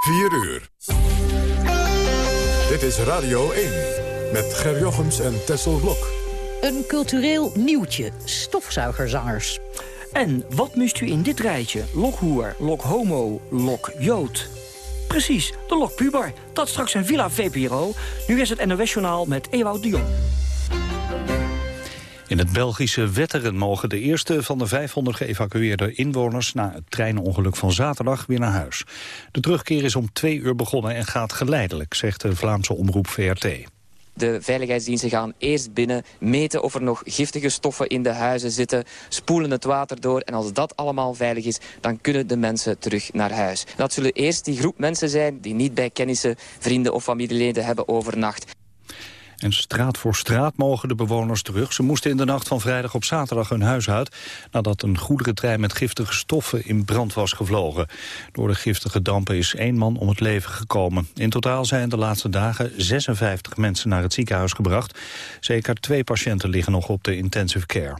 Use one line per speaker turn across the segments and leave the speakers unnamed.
4 uur. Dit is Radio 1 met Ger Jochems en Tessel Blok.
Een cultureel nieuwtje. Stofzuigerzangers.
En wat mist u in dit rijtje? Lokhoer, lokhomo, lokjood. Precies, de lokpuber. Dat straks een Villa VPRO. Nu is het NOS-journaal met Ewout de Jong.
In het Belgische Wetteren mogen de eerste van de 500 geëvacueerde inwoners... na het treinongeluk van zaterdag weer naar huis. De terugkeer is om twee uur begonnen en gaat geleidelijk, zegt de Vlaamse omroep VRT.
De veiligheidsdiensten gaan eerst binnen, meten of er nog giftige stoffen in de huizen zitten, spoelen het water door en als dat allemaal veilig is, dan kunnen de mensen terug naar huis. Dat zullen eerst die groep mensen zijn die niet bij kennissen, vrienden of familieleden hebben overnacht.
En straat voor straat mogen de bewoners terug. Ze moesten in de nacht van vrijdag op zaterdag hun huis uit... nadat een goederentrein met giftige stoffen in brand was gevlogen. Door de giftige dampen is één man om het leven gekomen. In totaal zijn de laatste dagen 56 mensen naar het ziekenhuis gebracht. Zeker twee patiënten liggen nog op de intensive care.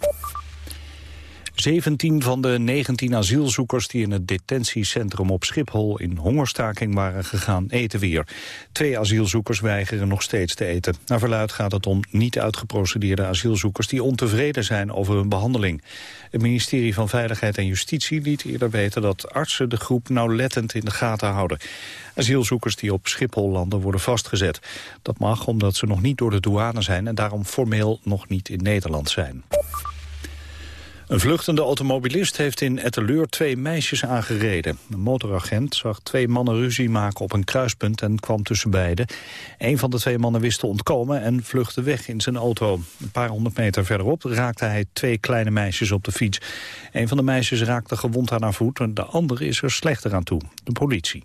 17 van de 19 asielzoekers die in het detentiecentrum op Schiphol in hongerstaking waren gegaan eten weer. Twee asielzoekers weigeren nog steeds te eten. Naar verluid gaat het om niet uitgeprocedeerde asielzoekers die ontevreden zijn over hun behandeling. Het ministerie van Veiligheid en Justitie liet eerder weten dat artsen de groep nauwlettend in de gaten houden. Asielzoekers die op Schiphol landen worden vastgezet. Dat mag omdat ze nog niet door de douane zijn en daarom formeel nog niet in Nederland zijn. Een vluchtende automobilist heeft in Etteleur twee meisjes aangereden. Een motoragent zag twee mannen ruzie maken op een kruispunt en kwam tussen beiden. Een van de twee mannen wist te ontkomen en vluchtte weg in zijn auto. Een paar honderd meter verderop raakte hij twee kleine meisjes op de fiets. Een van de meisjes raakte gewond aan haar voet en de andere is er slechter aan toe. De politie.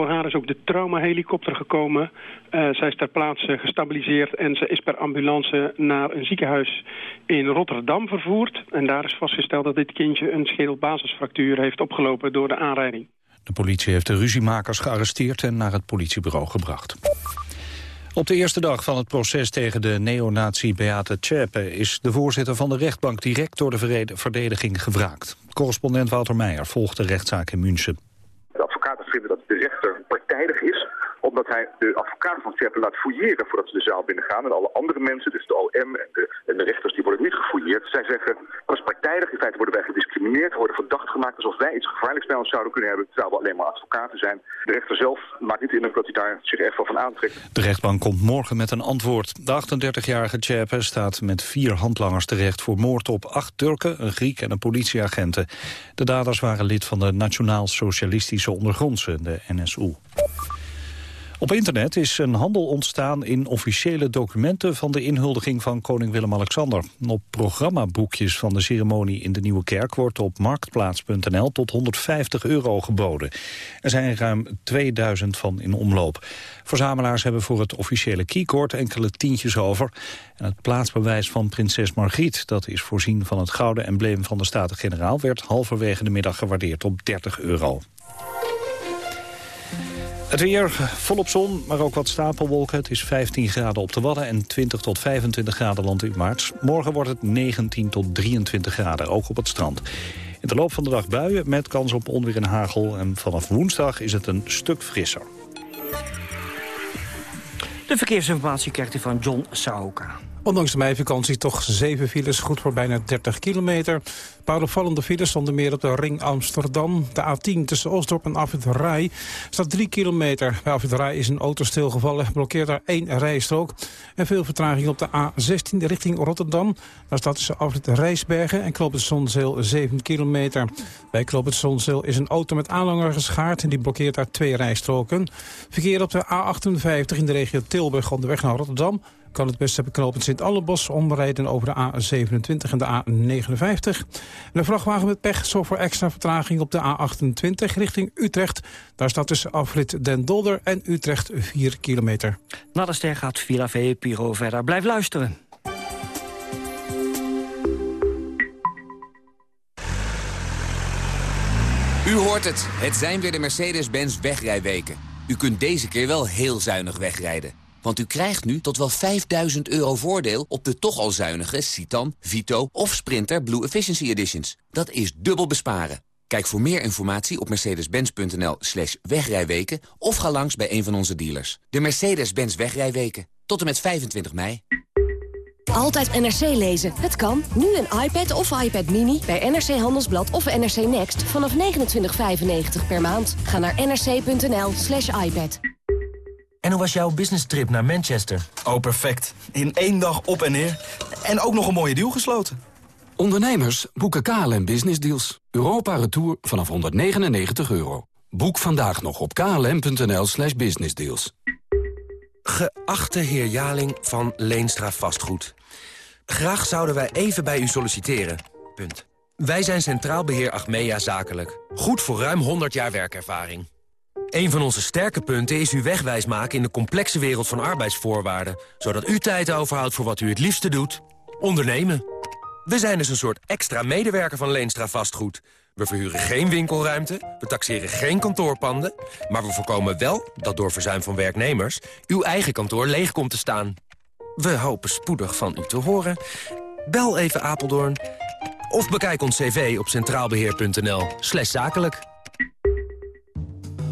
Voor haar is ook de traumahelikopter gekomen. Uh, zij is ter plaatse gestabiliseerd en ze is per ambulance naar een ziekenhuis in Rotterdam vervoerd. En daar is vastgesteld dat dit kindje een schedelbasisfractuur heeft opgelopen door de aanrijding.
De politie heeft de ruziemakers gearresteerd en naar het politiebureau gebracht. Op de eerste dag van het proces tegen de neonazi Beate Tjepe... is de voorzitter van de rechtbank direct door de verdediging gevraagd. Correspondent Wouter Meijer volgt de rechtszaak in München
vinden dat de rechter partijdig is omdat hij de advocaten van Tjeppen laat fouilleren voordat ze de zaal binnengaan. En alle andere mensen, dus de OM en de, rechters, die worden niet gefouilleerd. Zij zeggen, is partijdig. In feite worden wij gediscrimineerd, worden verdacht gemaakt alsof wij iets gevaarlijks bij ons zouden kunnen hebben, terwijl we alleen maar advocaten zijn. De rechter zelf maakt niet indruk dat hij daar zich echt wel van aantrekt.
De rechtbank komt morgen met een antwoord. De 38-jarige Tjeppe staat met vier handlangers terecht voor moord op acht Turken, een Griek en een politieagenten. De daders waren lid van de Nationaal Socialistische Ondergrondse, de NSU. Op internet is een handel ontstaan in officiële documenten van de inhuldiging van koning Willem-Alexander. Op programmaboekjes van de ceremonie in de Nieuwe Kerk wordt op marktplaats.nl tot 150 euro geboden. Er zijn ruim 2000 van in omloop. Verzamelaars hebben voor het officiële keycord enkele tientjes over. En het plaatsbewijs van prinses Margriet, dat is voorzien van het gouden embleem van de Staten-Generaal, werd halverwege de middag gewaardeerd op 30 euro. Het weer volop zon, maar ook wat stapelwolken. Het is 15 graden op de Wadden en 20 tot 25 graden land in maart. Morgen wordt het 19 tot 23 graden, ook op het strand. In de loop van de dag buien met kans op onweer en hagel. En vanaf woensdag is het een stuk frisser.
De verkeersinformatie krijgt u van John Saoka.
Ondanks de meivakantie toch zeven files, goed voor bijna 30 kilometer. Een paar opvallende files stonden meer op de ring Amsterdam. De A10 tussen Oostdorp en Afrit Rij staat 3 kilometer. Bij Afrit Rij is een auto stilgevallen, blokkeert daar één rijstrook. En veel vertraging op de A16 richting Rotterdam. Daar staat tussen Afrit Rijsbergen en Kloop het Zonzeel 7 kilometer. Bij Kloop het Zonzeel is een auto met aanhanger geschaard... en die blokkeert daar twee rijstroken. Verkeer op de A58 in de regio Tilburg onderweg naar Rotterdam kan het beste beknopend Sint-Annebos omrijden over de A27 en de A59. De vrachtwagen met pech zorgt voor extra vertraging op de A28 richting Utrecht. Daar staat tussen afrit Den Dolder en Utrecht 4 kilometer.
Na de ster gaat Villa V Piro verder. Blijf luisteren.
U hoort het. Het zijn weer de Mercedes-Benz wegrijweken. U kunt deze keer wel heel zuinig wegrijden. Want u krijgt nu tot wel 5000 euro voordeel op de toch al zuinige Citan, Vito of Sprinter Blue Efficiency Editions. Dat is dubbel besparen. Kijk voor meer informatie op mercedes-benz.nl slash wegrijweken... of ga langs bij een van onze dealers. De Mercedes-Benz wegrijweken. Tot en met 25 mei.
Altijd NRC lezen. Het kan. Nu een iPad of iPad Mini bij NRC Handelsblad of NRC Next vanaf 29,95 per maand. Ga naar nrc.nl slash iPad.
En hoe was jouw business trip naar Manchester?
Oh, perfect. In één dag op en neer. En ook nog een mooie deal gesloten.
Ondernemers boeken KLM Business Deals. Europa Retour vanaf 199 euro. Boek vandaag nog op klm.nl slash businessdeals.
Geachte heer Jaling van Leenstra Vastgoed. Graag zouden wij even bij u solliciteren. Punt. Wij zijn Centraal Beheer Achmea Zakelijk. Goed voor ruim 100 jaar werkervaring. Een van onze sterke punten is uw wegwijs maken in de complexe wereld van arbeidsvoorwaarden. Zodat u tijd overhoudt voor wat u het liefste doet. Ondernemen. We zijn dus een soort extra medewerker van Leenstra Vastgoed. We verhuren geen winkelruimte, we taxeren geen kantoorpanden... maar we voorkomen wel dat door verzuim van werknemers... uw eigen kantoor leeg komt te staan. We hopen spoedig van u te horen. Bel even Apeldoorn of bekijk ons cv op centraalbeheer.nl zakelijk.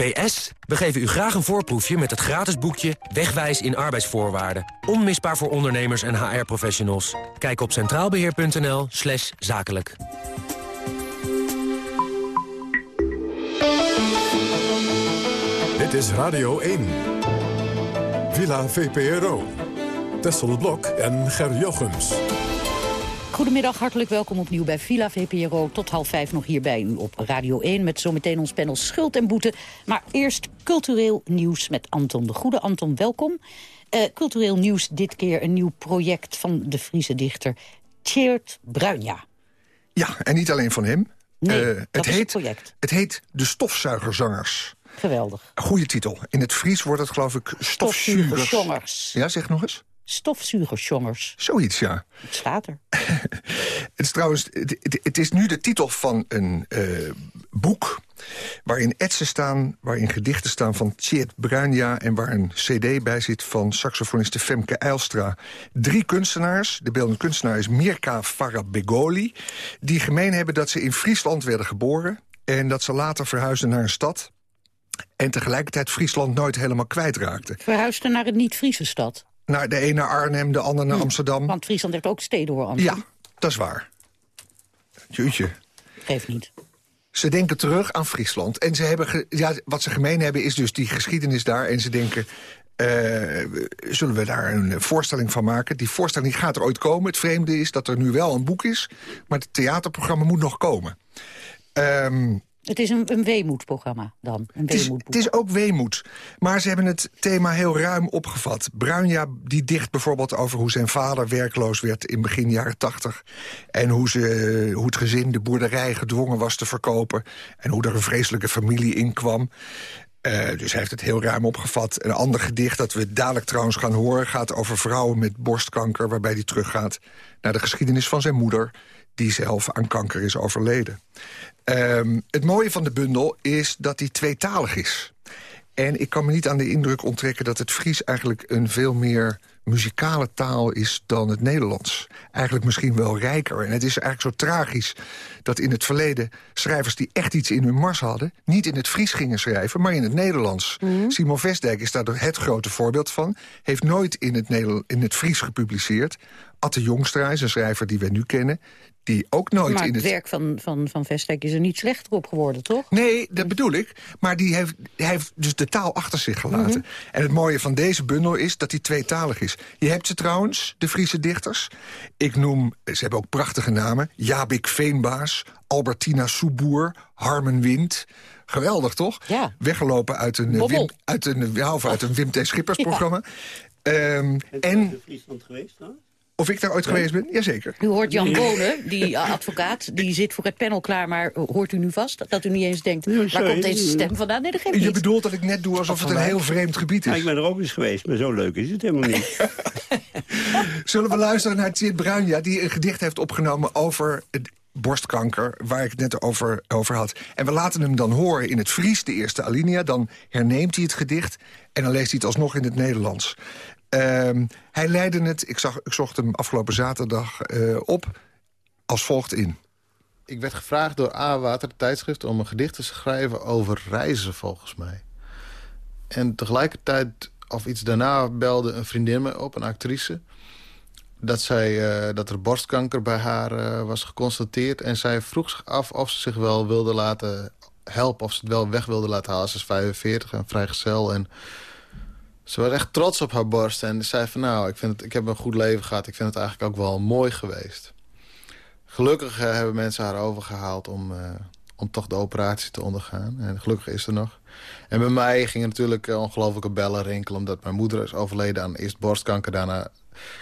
PS, we geven u graag een voorproefje met het gratis boekje Wegwijs in arbeidsvoorwaarden. Onmisbaar voor ondernemers en HR-professionals. Kijk op centraalbeheer.nl slash zakelijk.
Dit is Radio 1. Villa VPRO. Tessel Blok en Ger Jochems.
Goedemiddag, hartelijk welkom opnieuw bij Villa VPRO. Tot half vijf nog hier bij u op Radio 1... met zometeen ons panel Schuld en Boete. Maar eerst cultureel nieuws met Anton de Goede. Anton, welkom. Uh, cultureel nieuws, dit keer een nieuw project van de Friese dichter Tjeerd Bruinja.
Ja, en niet alleen van hem.
Nee,
Uh,
dat
het, heet,
het project.
het heet De Stofzuigerzangers.
Geweldig.
Goeie titel. In het Fries wordt het geloof ik stofzuigers.
Stofzuigerzongers.
Ja, zeg nog eens.
Stofzuigerzongers.
Zoiets, ja.
Het staat er.
Het is trouwens, het, is nu de titel van een eh, boek... waarin etsen staan, waarin gedichten staan van Tjeerd Bruinja... en waar een cd bij zit van saxofoniste Femke Eilstra. Drie kunstenaars, de beeldend kunstenaar is Mirka Farabegoli... die gemeen hebben dat ze in Friesland werden geboren... en dat ze later verhuisden naar een stad... en tegelijkertijd Friesland nooit helemaal kwijtraakten.
Verhuisde naar een niet-Friese stad.
Naar de een naar Arnhem, de ander naar Amsterdam.
Want Friesland heeft ook steden hoor.
Ja, dat is waar. Jeetje.
Geeft niet.
Ze denken terug aan Friesland. En ze hebben ja, wat ze gemeen hebben is dus die geschiedenis daar. En ze denken, eh, zullen we daar een voorstelling van maken? Die voorstelling gaat er ooit komen. Het vreemde is dat er nu wel een boek is. Maar het theaterprogramma moet nog komen. Ehm,
Het is een, een weemoedprogramma dan. Een
het, is, het is ook weemoed. Maar ze hebben het thema heel ruim opgevat. Bruinja die dicht bijvoorbeeld over hoe zijn vader werkloos werd in begin jaren tachtig. En hoe, ze, hoe het gezin de boerderij gedwongen was te verkopen. En hoe er een vreselijke familie in kwam. Eh, dus hij heeft het heel ruim opgevat. Een ander gedicht dat we dadelijk trouwens gaan horen... gaat over vrouwen met borstkanker... waarbij hij teruggaat naar de geschiedenis van zijn moeder... die zelf aan kanker is overleden. Ehm, het mooie van de bundel is dat hij tweetalig is. En ik kan me niet aan de indruk onttrekken dat het Fries eigenlijk een veel meer muzikale taal is dan het Nederlands. Eigenlijk misschien wel rijker. En het is eigenlijk zo tragisch dat in het verleden schrijvers die echt iets in hun mars hadden... niet in het Fries gingen schrijven, maar in het Nederlands. Simon Vestdijk is daar het grote voorbeeld van. Heeft nooit in het, in het Fries gepubliceerd. Atte Jongstra is een schrijver die we nu kennen... die ook nooit
maar
in
het
het
werk van, van, van Vestek is er niet slechter op geworden, toch?
Nee, dat bedoel ik. Maar die heeft, hij heeft dus de taal achter zich gelaten. En het mooie van deze bundel is dat hij tweetalig is. Je hebt ze trouwens, de Friese dichters. Ik noem, ze hebben ook prachtige namen. Jabik Veenbaas, Albertina Soeboer, Harmen Wind. Geweldig, toch?
Ja.
Weggelopen uit een, eh,
Bobbel.
Wim, uit een, ja, of uit een Wim T. Schippers programma. Ehm, en
Friesland geweest trouwens?
Of ik daar ooit geweest ben? Jazeker.
U hoort Jan Bonen, die uh, advocaat, die zit voor het panel klaar... maar hoort u nu vast dat u niet eens denkt... waar komt deze stem vandaan? Nee, dat geeft
Je
niet.
bedoelt dat ik net doe alsof het een heel vreemd gebied is?
Ja, ik ben er ook eens geweest, maar zo leuk is het helemaal niet.
Zullen we luisteren naar Tjeerd Bruinja... die een gedicht heeft opgenomen over het borstkanker... waar ik het net over, over had. En we laten hem dan horen in het Fries, de eerste alinea. Dan herneemt hij het gedicht en dan leest hij het alsnog in het Nederlands. Ehm, hij leidde het, ik, zag, ik zocht hem afgelopen zaterdag eh, op, als volgt in.
Ik werd gevraagd door A-Water, het tijdschrift... om een gedicht te schrijven over reizen, volgens mij. En tegelijkertijd, of iets daarna, belde een vriendin me op, een actrice... dat, zij, eh, dat er borstkanker bij haar eh, was geconstateerd. En zij vroeg zich af of ze zich wel wilde laten helpen... of ze het wel weg wilde laten halen. Ze is 45 en vrijgezel en... Ze was echt trots op haar borst en zei van nou, ik, vind het, ik heb een goed leven gehad. Ik vind het eigenlijk ook wel mooi geweest. Gelukkig eh, hebben mensen haar overgehaald om, eh, om toch de operatie te ondergaan. En gelukkig is er nog. En bij mij gingen natuurlijk uh, ongelofelijke bellen rinkelen... omdat mijn moeder is overleden aan eerst borstkanker. Daarna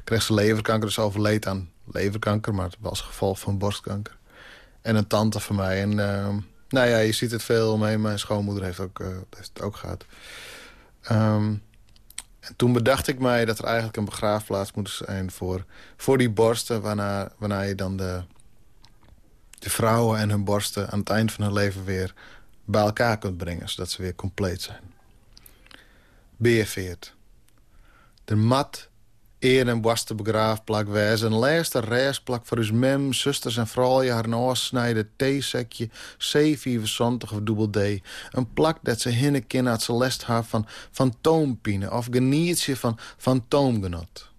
kreeg ze leverkanker, dus overleed aan leverkanker. Maar het was gevolg van borstkanker. En een tante van mij. En nou ja, je ziet het veel omheen. Mijn schoonmoeder heeft, ook, heeft het ook gehad. Um, en toen bedacht ik mij dat er eigenlijk een begraafplaats moet zijn voor, voor die borsten... Waarna, waarna je dan de, de vrouwen en hun borsten aan het eind van hun leven weer bij elkaar kunt brengen... zodat ze weer compleet zijn. Beerveert. De mat eer en waste begraafplak wijs. Een laatste reisplak voor uw mem, zusters en vrouwen... haar noorsnijden theezekje, C75 of dubbel D. Een plak dat ze hinnen kind uit celest haar van fantoompine... of genietje van fantoomgenot.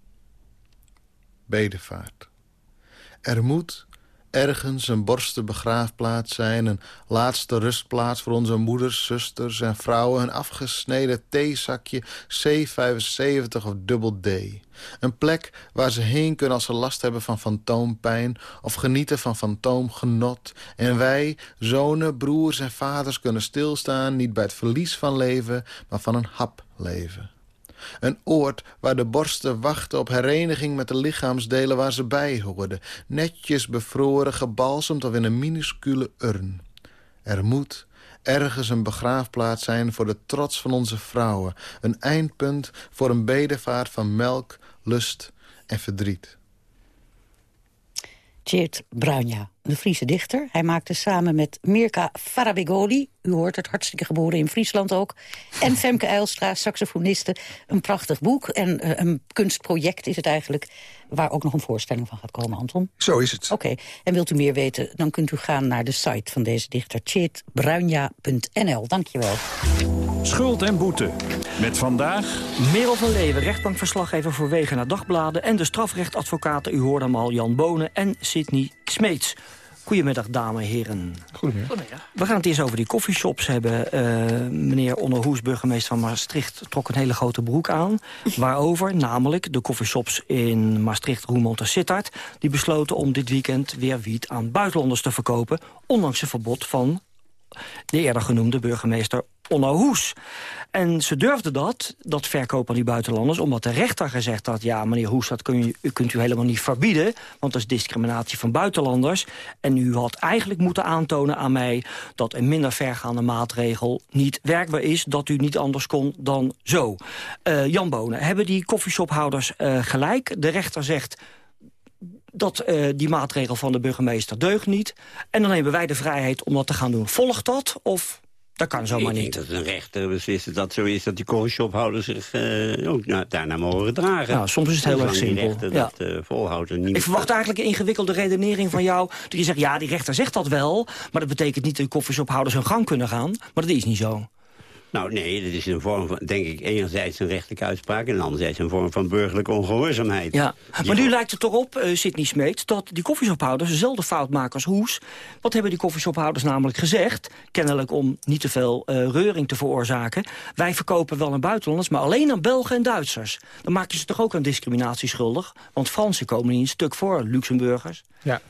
Bedevaart. Er moet ergens een borste begraafplaats zijn... een laatste rustplaats voor onze moeders, zusters en vrouwen... een afgesneden theezakje C75 of dubbel D. Een plek waar ze heen kunnen als ze last hebben van fantoompijn... of genieten van fantoomgenot. En wij, zonen, broers en vaders kunnen stilstaan... niet bij het verlies van leven, maar van een hap leven. Een oord waar de borsten wachten op hereniging met de lichaamsdelen waar ze bij hoorden. Netjes bevroren, gebalsemd of in een minuscule urn. Er moet ergens een begraafplaats zijn voor de trots van onze vrouwen. Een eindpunt voor een bedevaart van melk, lust en verdriet.
Tjeerd Bruinja, de Friese dichter. Hij maakte samen met Mirka Farabegoli, u hoort het, hartstikke geboren in Friesland ook... en Femke Eilstra, saxofoniste, een prachtig boek. En uh, een kunstproject is het eigenlijk, waar ook nog een voorstelling van gaat komen, Anton.
Zo is het.
Oké, en wilt u meer weten, dan kunt u gaan naar de site van deze dichter... tjeerdbruinja.nl. Dank je wel.
Schuld en boete. Met vandaag...
Merel van Leeuwen, rechtbankverslaggever voor Wegen naar Dagbladen... en de strafrechtadvocaten, u hoorde hem al, Jan Bonen en Sidney Smeets. Goedemiddag, dames en heren.
Goedemiddag.
We gaan het eerst over die coffeeshops hebben. Uh, meneer Onno Hoes, burgemeester van Maastricht, trok een hele grote broek aan. Waarover? Namelijk de coffeeshops in Maastricht, Roermond en Sittard... die besloten om dit weekend weer wiet aan buitenlanders te verkopen... ondanks een verbod van de eerder genoemde burgemeester Onno Hoes. En ze durfden dat, dat verkoop aan die buitenlanders... omdat de rechter gezegd had... ja, meneer Hoes, dat u, kunt u helemaal niet verbieden... want dat is discriminatie van buitenlanders. En u had eigenlijk moeten aantonen aan mij... dat een minder vergaande maatregel niet werkbaar is... dat u niet anders kon dan zo. Uh, Jan Bonen, hebben die koffieshophouders uh, gelijk? De rechter zegt dat uh, die maatregel van de burgemeester deugt niet. En dan hebben wij de vrijheid om dat te gaan doen. Volgt dat of dat kan zomaar niet?
Ik denk dat een rechter beslist dat zo is... dat die coffeeshophouders zich uh, ook nou, daarna mogen gedragen.
Nou, soms is het heel erg simpel. ja.
dat uh, volhoudt. En niet
ik verwacht eigenlijk een ingewikkelde redenering van jou. Dat je zegt, ja, die rechter zegt dat wel... maar dat betekent niet dat de coffeeshophouders hun gang kunnen gaan. Maar dat is niet zo.
Nou nee, dat is een vorm van, denk ik, enerzijds een rechtelijke uitspraak... en anderzijds een vorm van burgerlijke ongehoorzaamheid.
Ja, maar nu lijkt het toch op, uh, Sidney Smeet... dat die koffieshophouders dezelfde fout maken als Hoes. Wat hebben die koffieshophouders namelijk gezegd? Kennelijk om niet te veel uh, reuring te veroorzaken. Wij verkopen wel aan buitenlanders, maar alleen aan Belgen en Duitsers. Dan maak je ze toch ook aan discriminatie schuldig? Want Fransen komen niet een stuk voor, Luxemburgers.
Ja,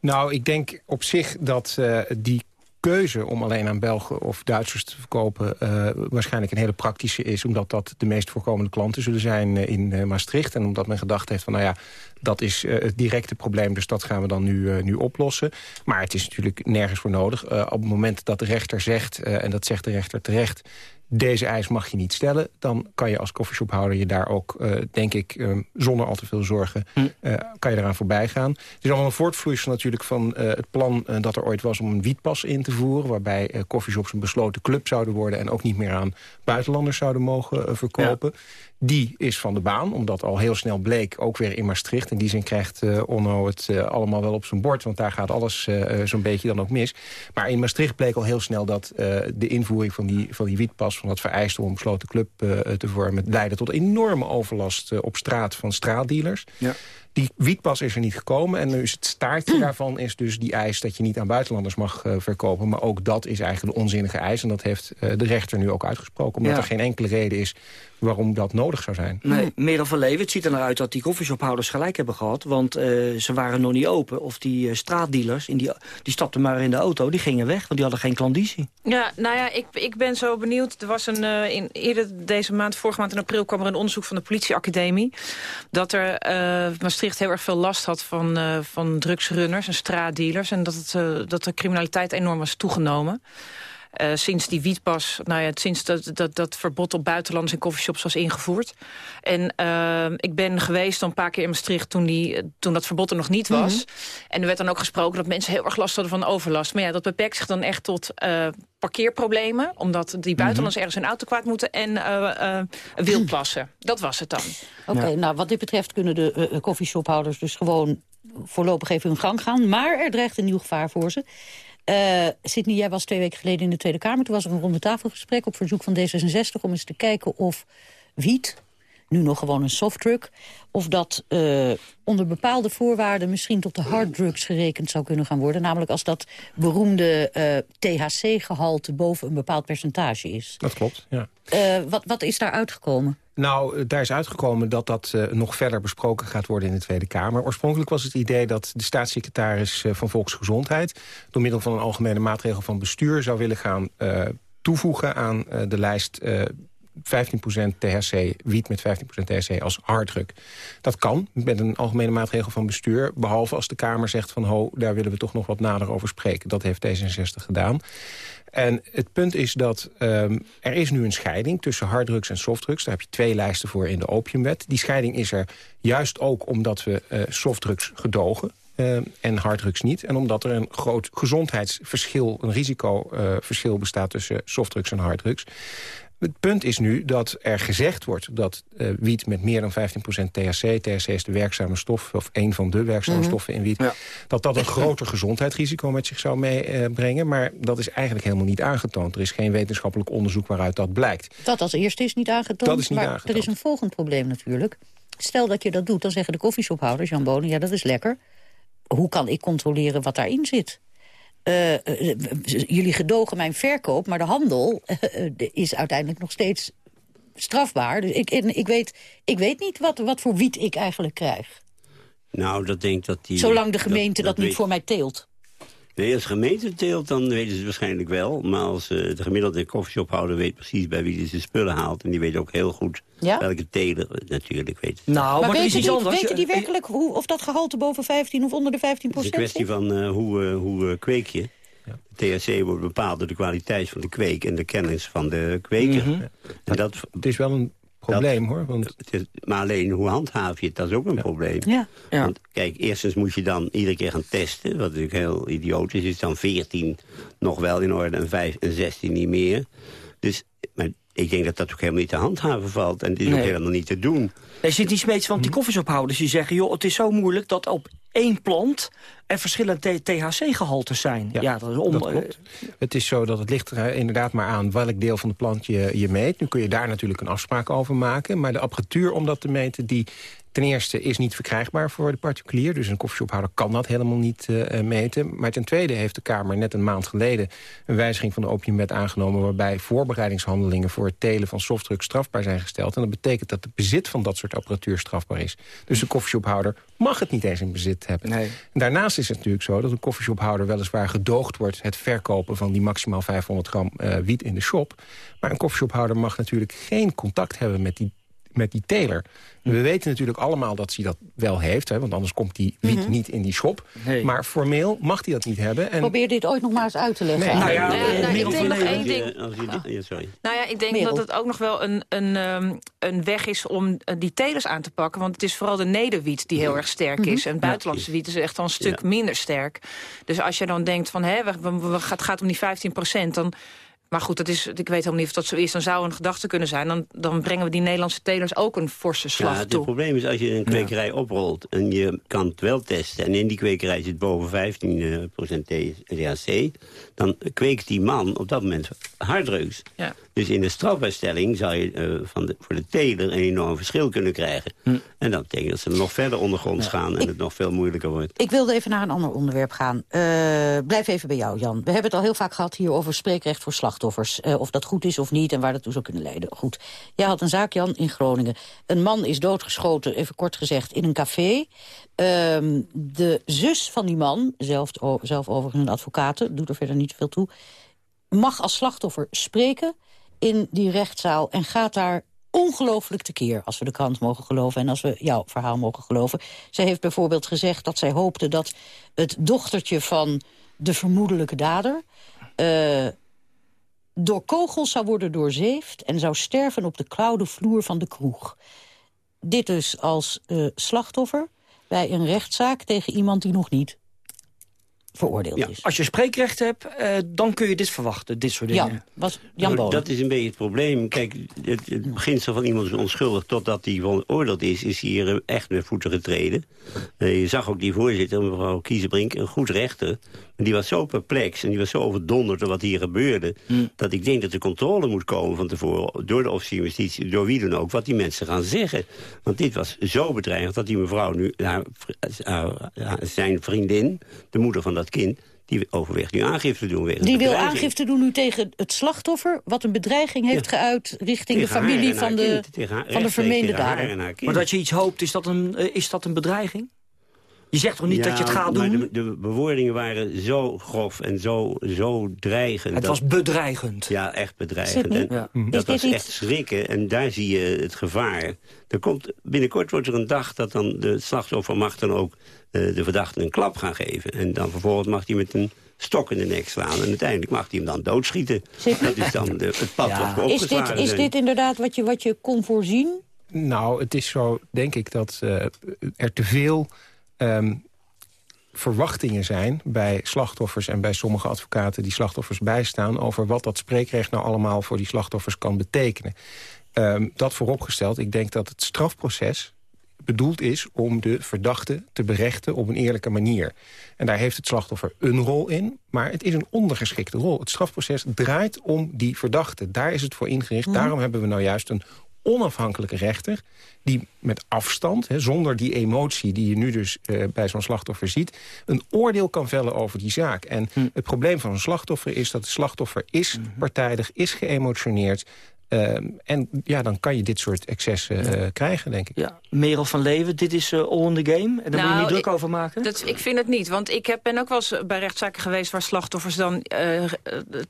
nou, ik denk op zich dat uh, die keuze om alleen aan Belgen of Duitsers te verkopen... eh, waarschijnlijk een hele praktische is... omdat dat de meest voorkomende klanten zullen zijn eh, in eh, Maastricht. En omdat men gedacht heeft van, nou ja, dat is het directe probleem... dus dat gaan we dan nu, nu oplossen. Maar het is natuurlijk nergens voor nodig. Op het moment dat de rechter zegt, en dat zegt de rechter terecht deze eis mag je niet stellen... dan kan je als koffieshophouder je daar ook, eh, denk ik, eh, zonder al te veel zorgen... eh, kan je eraan voorbij gaan. Het is allemaal een voortvloeisel natuurlijk van het plan dat er ooit was... om een wietpas in te voeren, waarbij koffieshops een besloten club zouden worden... en ook niet meer aan buitenlanders zouden mogen verkopen. Die is van de baan, omdat al heel snel bleek, ook weer in Maastricht... in die zin krijgt eh, Onno het eh, allemaal wel op zijn bord... want daar gaat alles eh, zo'n beetje dan ook mis. Maar in Maastricht bleek al heel snel dat de invoering van die, van die wietpas... van dat vereiste om een besloten club te vormen... leidde tot enorme overlast op straat van straatdealers.
Ja.
Die wietpas is er niet gekomen. En nu is het staartje daarvan is dus die eis dat je niet aan buitenlanders mag verkopen. Maar ook dat is eigenlijk de onzinnige eis. En dat heeft de rechter nu ook uitgesproken. Omdat ja. er geen enkele reden is waarom dat nodig zou zijn.
Nee, Merel van Leeuwen, het ziet er naar uit dat die koffieshophouders gelijk hebben gehad. Want uh, ze waren nog niet open. Of die uh, straatdealers, in die, die stapten maar in de auto, die gingen weg. Want die hadden geen klandizie.
Ja, nou ja, ik, ik ben zo benieuwd. Er was een, uh, in, eerder deze maand, vorige maand in april, kwam er een onderzoek van de politieacademie. Dat er Maastricht heel erg veel last had van, van drugsrunners en straatdealers. En dat, het, dat de criminaliteit enorm was toegenomen. Uh, sinds die wietpas, nou ja, sinds dat, dat, dat verbod op buitenlandse en coffeeshops was ingevoerd. En uh, ik ben geweest een paar keer in Maastricht toen, die, toen dat verbod er nog niet was. Mm -hmm. En er werd dan ook gesproken dat mensen heel erg last hadden van overlast. Maar ja, dat beperkt zich dan echt tot uh, parkeerproblemen. Omdat die buitenlanders mm -hmm. ergens hun auto kwijt moeten en uh, wildplassen. Dat was het dan.
Oké, okay, ja. nou wat dit betreft kunnen de koffieshophouders dus gewoon voorlopig even hun gang gaan. Maar er dreigt een nieuw gevaar voor ze. Uh, Sidney, jij was twee weken geleden in de Tweede Kamer. Toen was er een ronde tafelgesprek op verzoek van D66... om eens te kijken of wiet, nu nog gewoon een softdrug... of dat uh, onder bepaalde voorwaarden misschien tot de harddrugs gerekend zou kunnen gaan worden. Namelijk als dat beroemde uh, THC-gehalte boven een bepaald percentage is.
Dat klopt, ja.
wat, wat is daar uitgekomen?
Nou, daar is uitgekomen dat dat uh, nog verder besproken gaat worden in de Tweede Kamer. Oorspronkelijk was het idee dat de staatssecretaris uh, van Volksgezondheid... door middel van een algemene maatregel van bestuur zou willen gaan uh, toevoegen aan de lijst... 15% THC, wiet met 15% THC als harddruk. Dat kan met een algemene maatregel van bestuur... behalve als de Kamer zegt van... ho, daar willen we toch nog wat nader over spreken. Dat heeft D66 gedaan. En het punt is dat um, er is nu een scheiding tussen harddrugs en softdrugs. Daar heb je twee lijsten voor in de opiumwet. Die scheiding is er juist ook omdat we uh, softdrugs gedogen. Uh, en harddrugs niet. En omdat er een groot gezondheidsverschil, een risicoverschil bestaat tussen softdrugs en harddrugs. Het punt is nu dat er gezegd wordt dat uh, wiet met meer dan 15% THC... THC is de werkzame stof, of een van de werkzame mm -hmm. stoffen in wiet... Ja. dat dat een groter gezondheidsrisico met zich zou meebrengen. Uh, maar dat is eigenlijk helemaal niet aangetoond. Er is geen wetenschappelijk onderzoek waaruit dat blijkt.
Dat als eerste is niet aangetoond,
dat is niet
maar
aangetoond.
er is een volgend probleem natuurlijk. Stel dat je dat doet, dan zeggen de koffieshophouders... Jan Bonen, ja, dat is lekker. Hoe kan ik controleren wat daarin zit? Uh, uh, jullie gedogen mijn verkoop, maar de handel is uiteindelijk nog steeds strafbaar. Dus ik, ik, weet, ik weet niet wat, wat voor wiet ik eigenlijk krijg.
Nou, dat denk dat die...
Zolang de gemeente dat, dat, dat niet
weet...
voor mij teelt.
Nee, als de gemeente teelt, dan weten ze het waarschijnlijk wel. Maar als uh, de gemiddelde koffieshophouder weet precies bij wie hij zijn spullen haalt... en die weet ook heel goed ja? welke teler natuurlijk weet.
Nou, maar, maar weten, die, weten die werkelijk hoe, of dat gehalte boven 15 of onder de 15 procent
Het is een kwestie van uh, hoe, uh, hoe kweek je. Ja. De THC wordt bepaald door de kwaliteit van de kweek en de kennis van de kweker. Mm
-hmm. en dat, het is wel een probleem,
dat,
hoor. Want...
Is, maar alleen, hoe handhaaf je het, dat is ook een
ja.
probleem.
Ja.
Ja. Want kijk, eerstens moet je dan iedere keer gaan testen... wat natuurlijk heel idioot is. Is dan 14 nog wel in orde en 5 en 16 niet meer. Dus maar ik denk dat dat ook helemaal niet te handhaven valt. En het is nee. ook helemaal niet te doen.
Er zit niet smeets van die koffieshophouders die zeggen... joh, het is zo moeilijk dat op één plant er verschillende THC-gehaltes zijn.
Ja, ja dat is om... dat klopt. Het is zo dat het ligt er inderdaad maar aan welk deel van de plant je, je meet. Nu kun je daar natuurlijk een afspraak over maken. Maar de apparatuur om dat te meten, die, ten eerste is niet verkrijgbaar voor de particulier. Dus een koffieshophouder kan dat helemaal niet uh, meten. Maar ten tweede heeft de Kamer net een maand geleden... een wijziging van de opiumwet aangenomen... waarbij voorbereidingshandelingen voor het telen van softdrugs strafbaar zijn gesteld. En dat betekent dat het bezit van dat soort apparatuur strafbaar is. Dus de koffieshophouder mag het niet eens in bezit hebben. Nee. En daarnaast is het natuurlijk zo dat een koffieshophouder weliswaar gedoogd wordt... het verkopen van die maximaal 500 gram uh, wiet in de shop. Maar een koffieshophouder mag natuurlijk geen contact hebben met die met die teler. We weten natuurlijk allemaal dat hij dat wel heeft, hè, want anders komt die wiet mhm. niet in die shop. Maar formeel mag hij dat niet hebben. En...
Probeer dit ooit nog maar eens uit te leggen.
Nee. Nou ja, nou, nou, ik denk nog één ding. Nou ja, ik denk dat het ook nog wel een, een, ehm, een weg is om eh, die telers aan te pakken. Want het is vooral de nederwiet die heel erg sterk is. Mhm. En buitenlandse wiet is echt wel een stuk minder sterk. Dus als je dan denkt van, hè, het gaat om die 15 procent, dan maar goed, dat is, ik weet helemaal niet of dat zo is. Dan zou een gedachte kunnen zijn. Dan, dan brengen we die Nederlandse telers ook een forse slag ja,
het
toe.
Het probleem is als je een kwekerij oprolt en je kan het wel testen... en in die kwekerij zit boven 15% THC... dan kweekt die man op dat moment harddrugs. Ja. Dus in de strafbaarstelling zou je uh, van de, voor de teler een enorm verschil kunnen krijgen. Hm. En dat betekent dat ze nog verder ondergronds gaan en het nog veel moeilijker wordt.
Ik wilde even naar een ander onderwerp gaan. Uh, blijf even bij jou, Jan. We hebben het al heel vaak gehad hier over spreekrecht voor slachtoffers. Uh, of dat goed is of niet en waar dat toe zou kunnen leiden. Goed. Jij had een zaak, Jan, in Groningen. Een man is doodgeschoten, even kort gezegd, in een café. Ehm, de zus van die man, zelf, zelf overigens een advocaat, doet er verder niet veel toe... mag als slachtoffer spreken in die rechtszaal en gaat daar ongelooflijk tekeer, als we de krant mogen geloven... en als we jouw verhaal mogen geloven. Zij heeft bijvoorbeeld gezegd dat zij hoopte dat het dochtertje van de vermoedelijke dader... Uh, door kogels zou worden doorzeefd en zou sterven op de koude vloer van de kroeg. Dit dus als uh, slachtoffer bij een rechtszaak tegen iemand die nog niet veroordeeld
ja,
is.
Als je spreekrecht hebt, uh, dan kun je dit verwachten, dit soort dingen.
Ja, was Jan nou,
dat is een beetje het probleem. Kijk, het, het beginsel van iemand is onschuldig totdat hij veroordeeld is... is hier echt met voeten getreden. Uh, je zag ook die voorzitter, mevrouw Kiezenbrink, een goed rechter... Die was zo perplex en die was zo overdonderd door wat hier gebeurde... Hmm. dat ik denk dat de controle moet komen van tevoren... door de officier justitie, door wie dan ook, wat die mensen gaan zeggen. Want dit was zo bedreigend dat die mevrouw nu... Nou, zijn vriendin, de moeder van dat kind... die overweegt nu aangifte te doen.
Die wil aangifte doen nu tegen het slachtoffer... wat een bedreiging heeft geuit richting de familie van de, van de vermeende dader.
Maar dat je iets hoopt, is dat een, eh, is dat een bedreiging? Je zegt toch niet dat je het gaat doen?
De, de bewoordingen waren zo grof en zo, zo dreigend.
Het was bedreigend.
Ja, echt bedreigend. En Dat was echt schrikken en daar zie je het gevaar. Er komt, binnenkort wordt er een dag dat dan de slachtoffer mag dan ook de verdachte een klap gaan geven. En dan vervolgens mag hij met een stok in de nek slaan. En uiteindelijk mag hij hem dan doodschieten. Dat is dan de, het pad ja. wat
is dit, is dit inderdaad wat je, wat je kon voorzien?
Nou, het is zo, denk ik, dat uh, er te veel um, verwachtingen zijn bij slachtoffers... en bij sommige advocaten die slachtoffers bijstaan... over wat dat spreekrecht nou allemaal voor die slachtoffers kan betekenen. Um, dat vooropgesteld, ik denk dat het strafproces bedoeld is om de verdachte te berechten op een eerlijke manier. En daar heeft het slachtoffer een rol in, maar het is een ondergeschikte rol. Het strafproces draait om die verdachte. Daar is het voor ingericht. Mhm. Daarom hebben we nou juist een onafhankelijke rechter... die met afstand, hè, zonder die emotie die je nu dus uh, bij zo'n slachtoffer ziet... een oordeel kan vellen over die zaak. En hm. het probleem van een slachtoffer is dat het slachtoffer is hm. partijdig, is geëmotioneerd... Uh, en ja, dan kan je dit soort excessen uh, krijgen, denk ik.
Ja. Merel van Leeuwen, dit is uh, all in the game. En daar nou, moet je niet nou, druk
ik,
over maken?
Dat, ik vind het niet, want ik heb, ben ook wel eens bij rechtszaken geweest... waar slachtoffers dan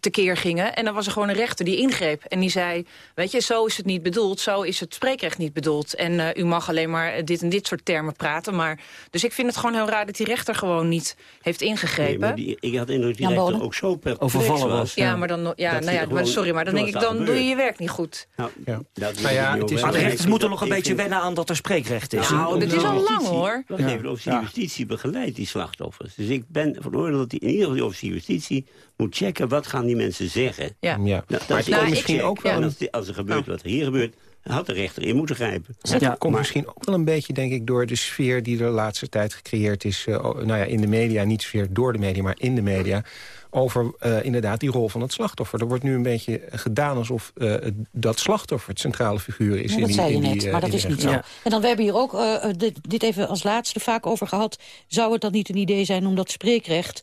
tekeer gingen. En dan was er gewoon een rechter die ingreep. En die zei, weet je, zo is het niet bedoeld. Zo is het spreekrecht niet bedoeld. En u mag alleen maar dit en dit soort termen praten. Maar, dus ik vind het gewoon heel raar dat die rechter gewoon niet heeft ingegrepen. Nee,
die, ik had indruk dat die rechter ook zo per
overvallen was.
Ja, maar dan, ja, nou ja, maar, sorry, maar dan denk ik, dan doe je je werk niet goed. Nou,
ja. Dat nou ja, het is maar de rechters moeten nog een beetje wennen aan dat er spreekrecht is.
Nou, dat is al lang hoor.
De officier justitie begeleid, die slachtoffers. Dus ik ben van oordeel dat die, in ieder geval die officier justitie moet checken... wat gaan die mensen zeggen.
Ja.
ja. Nou, dat
maar
is misschien ook wel... Als, als er gebeurt wat er hier gebeurt had de rechter in moeten grijpen.
Dat komt misschien ook wel een beetje, denk ik, door de sfeer die er de laatste tijd gecreëerd is. Uh, nou ja, in de media, niet zozeer door de media, maar in de media over uh, inderdaad die rol van het slachtoffer. Er wordt nu een beetje gedaan alsof uh, dat slachtoffer het centrale figuur is.
Ja,
in
dat
die,
zei je net,
die,
maar dat is niet zo. En dan, we hebben hier ook dit, dit, even als laatste vaak over gehad. Zou het dan niet een idee zijn om dat spreekrecht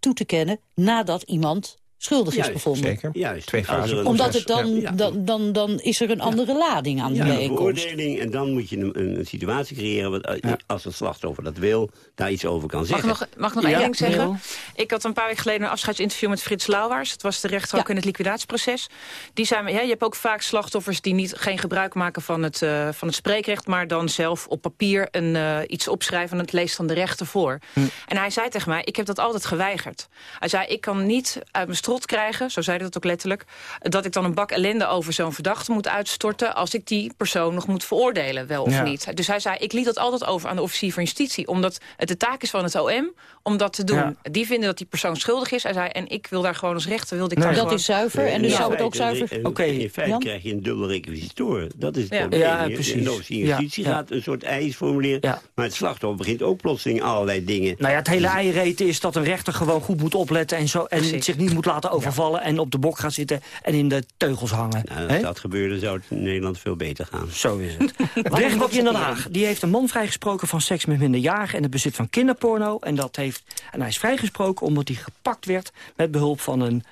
toe te kennen... nadat iemand schuldig
Juist,
is bevonden.
Zeker.
Juist.
Twee fasen.
Omdat het dan, ja. dan, dan, dan is er een andere lading aan de
ja,
bijeenkomst.
beoordeling en dan moet je een, een, een situatie creëren... Wat, als het slachtoffer dat wil, daar iets over kan zeggen.
Mag ik nog, mag ik nog één ding zeggen? Ik had een paar weken geleden een afscheidsinterview met Frits Lauwaars. Het was de rechter ook in het liquidatieproces. Die zei, ja, je hebt ook vaak slachtoffers die niet, geen gebruik maken van het, uh, van het spreekrecht... maar dan zelf op papier een, uh, iets opschrijven en het leest dan de rechter voor. Hm. En hij zei tegen mij, ik heb dat altijd geweigerd. Hij zei, ik kan niet uit mijn krijgen... zo zei hij dat ook letterlijk... dat ik dan een bak ellende over zo'n verdachte moet uitstorten... als ik die persoon nog moet veroordelen, wel of
Ja.
niet. Dus hij zei, ik liet dat altijd over aan de officier van justitie... omdat het de taak is van het OM om dat te doen.
Ja.
Die vinden dat die persoon schuldig is. Hij zei, en ik wil daar gewoon als rechter... wilde ik
Nee.
daar
Dat
gewoon-
is zuiver en dus zou het ook zuiver...
in-
Oké,
In feite krijg je een dubbele requisitoren. Dat is het
Ja.
probleem.
Ja, precies.
De justitie
ja.
gaat een soort eis formuleren. Maar het slachtoffer begint ook plotseling allerlei dingen.
Nou ja, het hele eiereten is dat een rechter gewoon goed moet opletten... en, zo, en zich niet moet laten overvallen en op de bok gaan zitten... en in de teugels hangen.
Nou,
Hè?
als dat gebeurde, zou het in Nederland veel beter gaan.
Zo is het. Rechtbank in Den Haag die heeft een man vrijgesproken van seks met minderjarigen... en het bezit van kinderporno. En, dat heeft, en hij is vrijgesproken omdat hij gepakt werd met behulp van een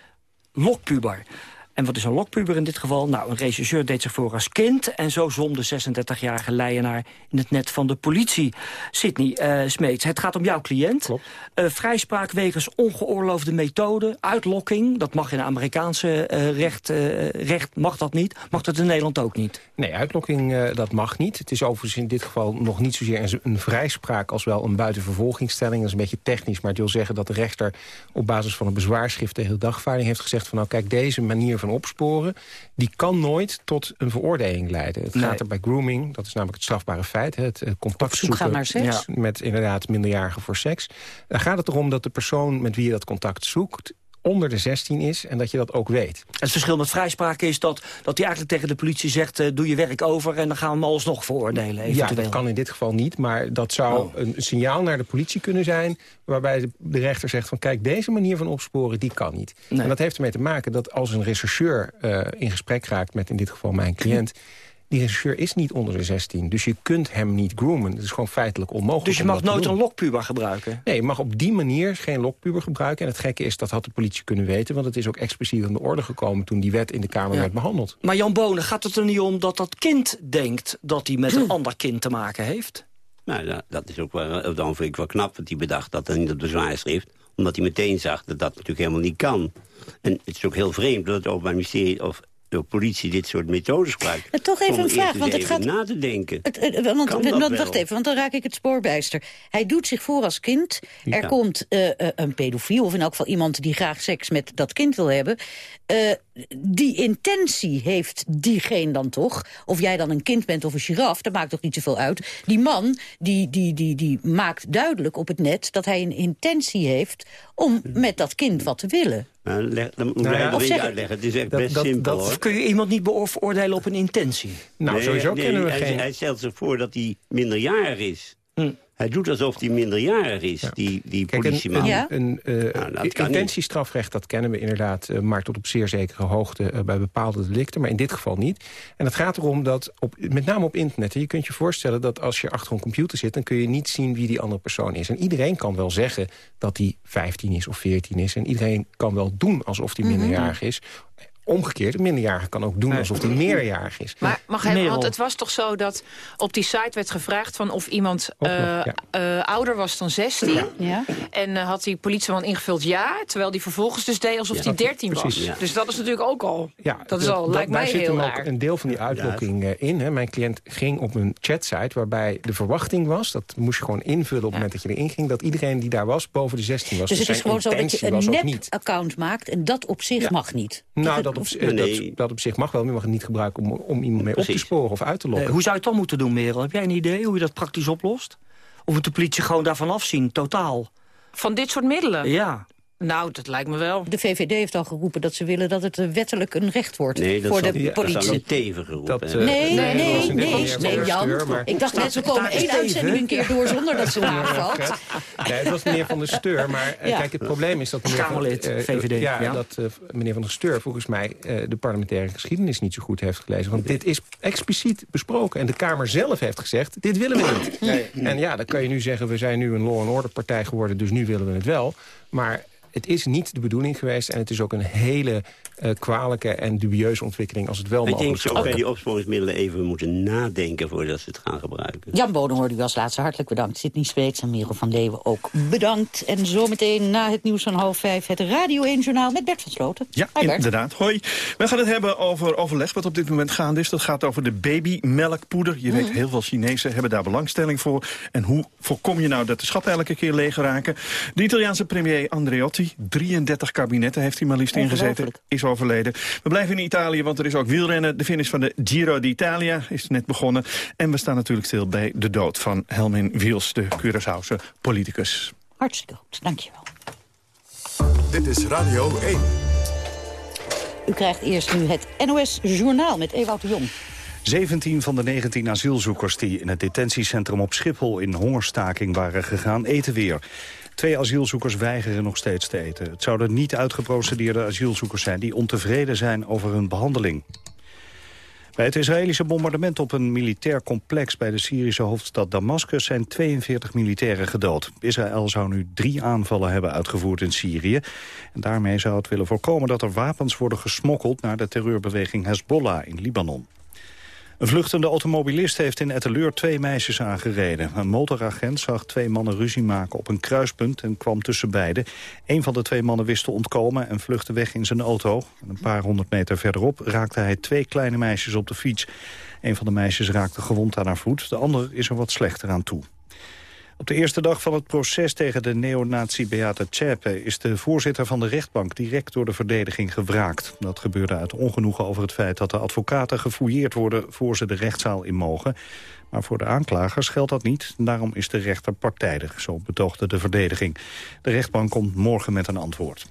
lokpuber. En wat is een lokpuber in dit geval? Nou, een regisseur deed zich voor als kind... en zo zwom de 36-jarige leienaar in het net van de politie. Sydney eh, Smeets, het gaat om jouw cliënt. Eh, vrijspraak wegens ongeoorloofde methode, uitlokking... dat mag in de Amerikaanse eh, recht, recht, mag dat niet. Mag dat in Nederland ook niet?
Nee, uitlokking dat mag niet. Het is overigens in dit geval nog niet zozeer een, vrijspraak... als wel een buitenvervolgingsstelling. Dat is een beetje technisch, maar het wil zeggen dat de rechter... op basis van een bezwaarschrift tegen de dagvaarding heeft gezegd... van nou kijk, deze manier van opsporen... die kan nooit tot een veroordeling leiden. Het
Nee.
gaat er bij grooming, dat is namelijk het strafbare feit... het contact zoeken met inderdaad minderjarigen voor seks. Daar gaat het erom dat de persoon met wie je dat contact zoekt onder de 16 is en dat je dat ook weet.
Het verschil met vrijspraak is dat, dat hij eigenlijk tegen de politie zegt... eh, doe je werk over en dan gaan we hem alsnog veroordelen.
Ja,
Eventueel.
dat kan in dit geval niet, maar dat zou
Oh.
een signaal naar de politie kunnen zijn... waarbij de, de rechter zegt van kijk, deze manier van opsporen, die kan niet.
Nee.
En dat heeft ermee te maken dat als een rechercheur eh, in gesprek raakt... met in dit geval mijn cliënt, die rechercheur is niet onder de 16. Dus je kunt hem niet groomen. Het is gewoon feitelijk onmogelijk
Dus je mag
dat
nooit een lokpuber gebruiken?
Nee, je mag op die manier geen lokpuber gebruiken. En het gekke is, dat had de politie kunnen weten... want het is ook expliciet aan de orde gekomen... toen die wet in de Kamer
Ja.
werd behandeld.
Maar Jan Bonen, gaat het er niet om dat dat kind denkt... dat hij met een ander kind te maken heeft?
Nou, dat, dat is ook wel, eh, dan vind ik wel knap dat hij bedacht dat in het bezwaarschrift. Omdat hij meteen zag dat dat natuurlijk helemaal niet kan. En het is ook heel vreemd dat het Openbaar Ministerie of de politie dit soort methodes gebruikt.
Toch even een vraag, want het gaat-
na te denken.
Het, want,
Kan dat
want-
wel?
wacht even, want dan raak ik het spoorbijster. Hij doet zich voor als kind. Er komt eh, eh, een pedofiel, of in elk geval iemand die graag seks met dat kind wil hebben. Eh, die intentie heeft diegene dan toch? Of jij dan een kind bent of een giraf, dat maakt toch niet zoveel uit. Die man die, die, die, die maakt duidelijk op het net dat hij een intentie heeft... om met dat kind wat te willen.
Nou, leg, dan moet
Nou
jij
ja,
eens
zeg-
uitleggen. Het is echt
dat-
best
dat-
simpel,
dat-
hoor.
Of kun je iemand niet beoor- veroordelen op een intentie?
Nou,
Nee,
sowieso
nee,
kennen we
hij,
geen...
Hij stelt zich voor dat hij minderjarig is.
Hm.
Hij doet alsof hij minderjarig is, die, die
Kijk, een,
politieman.
Ja?
een, eh,
Nou, dat
intentiestrafrecht, dat kennen we inderdaad... eh, maar tot op zeer zekere hoogte eh, bij bepaalde delicten... maar in dit geval niet. En het gaat erom dat, op, met name op internet... en je kunt je voorstellen dat als je achter een computer zit... dan kun je niet zien wie die andere persoon is. En iedereen kan wel zeggen dat hij 15 is of 14 is... en iedereen kan wel doen alsof hij minderjarig is... Omgekeerd, een minderjarige kan ook doen alsof hij meerjarig is.
Maar mag hij, want het was toch zo dat op die site werd gevraagd... van of iemand
Ook nog,
eh,
ja.
eh, ouder was dan 16.
Ja?
En eh, had die politieman ingevuld ja, terwijl die vervolgens dus deed alsof
Ja,
hij 13 was.
precies.
Dus dat is natuurlijk ook al...
Ja,
dat is al,
da-
lijkt
daar
mij
zit
heel
hem ook
raar.
een deel van die uitlokking in. Hè. Mijn cliënt ging op een chatsite waarbij de verwachting was... dat moest je gewoon invullen op het moment dat je erin ging... dat iedereen die daar was boven de 16 was.
Dus het is gewoon zo dat je een
ook
nep-account maakt... en dat op zich mag niet.
Nou, dat op,
Nee.
dat, dat op zich mag wel, maar je mag het niet gebruiken om, om iemand mee op te sporen of uit te lokken.
Eh, hoe zou je het dan moeten doen, Merel? Heb jij een idee hoe je dat praktisch oplost? Of moet de politie gewoon daarvan afzien, totaal?
Van dit soort middelen?
Ja.
Nou, dat lijkt me wel.
De VVD heeft al geroepen dat ze willen dat het eh, wettelijk een recht wordt
Nee, dat
voor
zal,
de
dat
politie.
niet teven geroepen.
Dat, eh,
Nee, nee,
Nee, dat
nee, nee, Jan.
steur, maar-
Ik dacht net, we komen één uitzending een keer door zonder dat ze valt.
Nee, het was meneer Van der Steur. Maar eh,
Ja.
kijk, het probleem is dat meneer van,
VVD,
ja,
ja.
dat meneer Van der Steur volgens mij eh, de parlementaire geschiedenis niet zo goed heeft gelezen. Want dit is expliciet besproken. En de Kamer zelf heeft gezegd, dit willen we niet. En ja, dan kan je nu zeggen, we zijn nu een law and order partij geworden, dus nu willen we het wel. Maar het is niet de bedoeling geweest. En het is ook een hele eh, kwalijke en dubieuze ontwikkeling als het wel
Ik denk
mogelijk
zo
zou
bij
zijn.
die opsporingsmiddelen even moeten nadenken voordat ze het gaan gebruiken.
Jan Bodem hoorde u als laatste hartelijk bedankt. Sidney Spreeks en Merel van Leeuwen ook bedankt. En zometeen na het nieuws van half vijf het Radio 1 Journaal met Bert van Sloten.
Ja,
Hi Bert.
inderdaad. Hoi. We gaan het hebben over overleg wat op dit moment gaande is. Dat gaat over de babymelkpoeder. Je weet, heel veel Chinezen hebben daar belangstelling voor. En hoe voorkom je nou dat de schappen elke keer leeg raken? De Italiaanse premier Andreotti, 33 kabinetten heeft hij maar liefst ingezeten, is overleden. We blijven in Italië, want er is ook wielrennen. De finish van de Giro d'Italia is net begonnen. En we staan natuurlijk stil bij de dood van Helmin Wiels, de Curaçaose politicus.
Hartstikke goed, dankjewel.
Dit is Radio 1.
U krijgt eerst nu het NOS Journaal met Ewout de Jong.
17 van de 19 asielzoekers die in het detentiecentrum op Schiphol in hongerstaking waren gegaan, eten weer. Twee asielzoekers weigeren nog steeds te eten. Het zouden niet uitgeprocedeerde asielzoekers zijn die ontevreden zijn over hun behandeling. Bij het Israëlische bombardement op een militair complex bij de Syrische hoofdstad Damascus zijn 42 militairen gedood. Israël zou nu drie aanvallen hebben uitgevoerd in Syrië. En daarmee zou het willen voorkomen dat er wapens worden gesmokkeld naar de terreurbeweging Hezbollah in Libanon. Een vluchtende automobilist heeft in Etteleur twee meisjes aangereden. Een motoragent zag twee mannen ruzie maken op een kruispunt en kwam tussen beiden. Een van de twee mannen wist te ontkomen en vluchtte weg in zijn auto. Een paar honderd meter verderop raakte hij twee kleine meisjes op de fiets. Een van de meisjes raakte gewond aan haar voet, de ander is er wat slechter aan toe. Op de eerste dag van het proces tegen de neonazi Beate Zschäpe... is de voorzitter van de rechtbank direct door de verdediging gewraakt. Dat gebeurde uit ongenoegen over het feit dat de advocaten gefouilleerd worden... voor ze de rechtszaal in mogen. Maar voor de aanklagers geldt dat niet. Daarom is de rechter partijdig, zo betoogde de verdediging. De rechtbank komt morgen met een antwoord.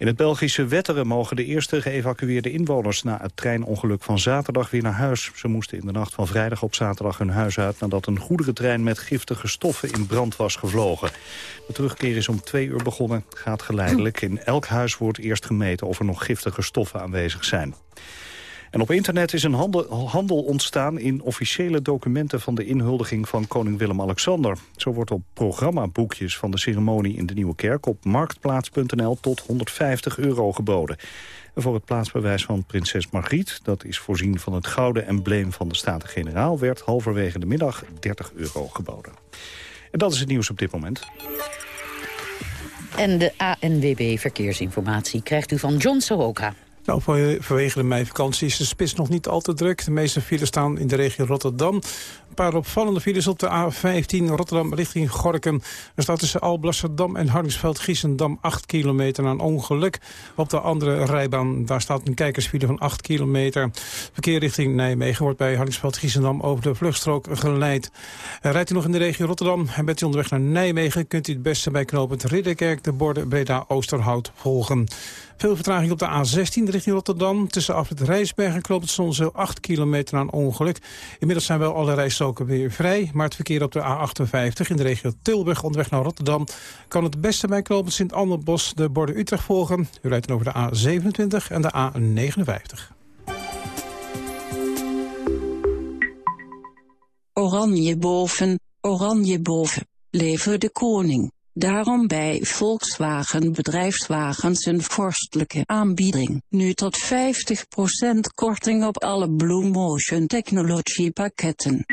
In het Belgische Wetteren mogen de eerste geëvacueerde inwoners... na het treinongeluk van zaterdag weer naar huis. Ze moesten in de nacht van vrijdag op zaterdag hun huis uit... nadat een goederentrein met giftige stoffen in brand was gevlogen. De terugkeer is om twee uur begonnen, gaat geleidelijk. In elk huis wordt eerst gemeten of er nog giftige stoffen aanwezig zijn. En op internet is een handel, ontstaan in officiële documenten van de inhuldiging van koning Willem-Alexander. Zo wordt op programmaboekjes van de ceremonie in de Nieuwe Kerk op marktplaats.nl tot 150 euro geboden. En voor het plaatsbewijs van prinses Margriet, dat is voorzien van het gouden embleem van de Staten-Generaal, werd halverwege de middag 30 euro geboden. En dat is het nieuws op dit moment.
En de ANWB Verkeersinformatie krijgt u van John Soroka.
Nou, vanwege de meivakantie is de spits nog niet al te druk. De meeste files staan in de regio Rotterdam. Een paar opvallende files op de A15 Rotterdam richting Gorkum. Er staat tussen Alblasserdam en Hardingsveld-Giessendam 8 kilometer een ongeluk. Op de andere rijbaan, daar staat een kijkersfile van 8 kilometer. Verkeer richting Nijmegen wordt bij Hardingsveld-Giessendam over de vluchtstrook geleid. Rijdt u nog in de regio Rotterdam en bent u onderweg naar Nijmegen... kunt u het beste bij knooppunt Ridderkerk de borden Breda-Oosterhout volgen. Veel vertraging op de A16 richting Rotterdam. Tussen Afrit Rijsberg en Knoopend Zonzeel 8 kilometer een ongeluk. Inmiddels zijn wel alle rijstroken weer vrij. Maar het verkeer op de A58 in de regio Tilburg onderweg naar Rotterdam... kan het beste bij Knoopend Sint-Anderbos de borden Utrecht volgen. U rijdt dan over de A27 en de A59.
Oranje boven, oranje boven. Leven de koning. Daarom bij Volkswagen Bedrijfswagens een vorstelijke aanbieding. Nu tot 50% korting op alle Blue Motion Technology pakketten.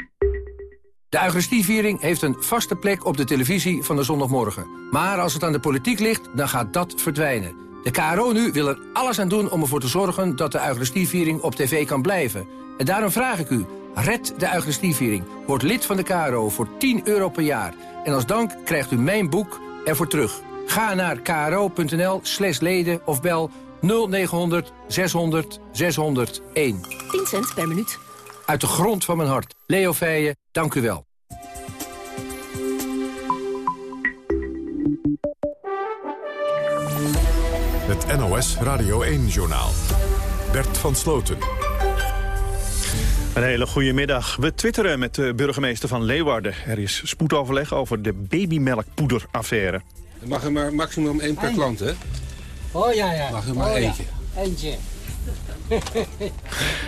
De Eucharistieviering heeft een vaste plek op de televisie van de zondagmorgen. Maar als het aan de politiek ligt, dan gaat dat verdwijnen. De KRO nu wil er alles aan doen om ervoor te zorgen dat de Eucharistieviering op tv kan blijven. En daarom vraag ik u, red de Eucharistieviering. Word lid van de KRO voor 10 euro per jaar. En als dank krijgt u mijn boek ervoor terug. Ga naar kro.nl slash leden of bel 0900 600 601.
10 cent per minuut.
Uit de grond van mijn hart. Leo Feijen, dank u wel.
Het NOS Radio 1-journaal. Bert van Sloten.
Een hele goede middag. We twitteren met de burgemeester van Leeuwarden. Er is spoedoverleg over de babymelkpoederaffaire.
Er mag er maar maximum één per klant, hè?
Oh ja, ja.
Mag er maar
oh,
eentje.
Ja. Eentje.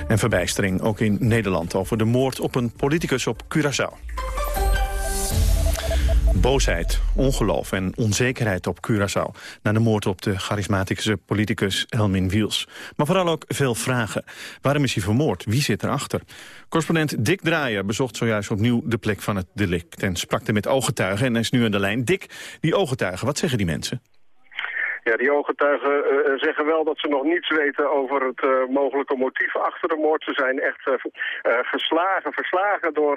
En verbijstering ook in Nederland over de moord op een politicus op Curaçao. Boosheid, ongeloof en onzekerheid op Curaçao... na de moord op de charismatische politicus Helmin Wiels. Maar vooral ook veel vragen. Waarom is hij vermoord? Wie zit erachter? Correspondent Dick Draaier bezocht zojuist opnieuw de plek van het delict... en sprak er met ooggetuigen en is nu aan de lijn. Dick, die ooggetuigen, wat zeggen die mensen?
Ja, die ooggetuigen uh, zeggen wel dat ze nog niets weten over het uh, mogelijke motief achter de moord. Ze zijn echt uh, verslagen door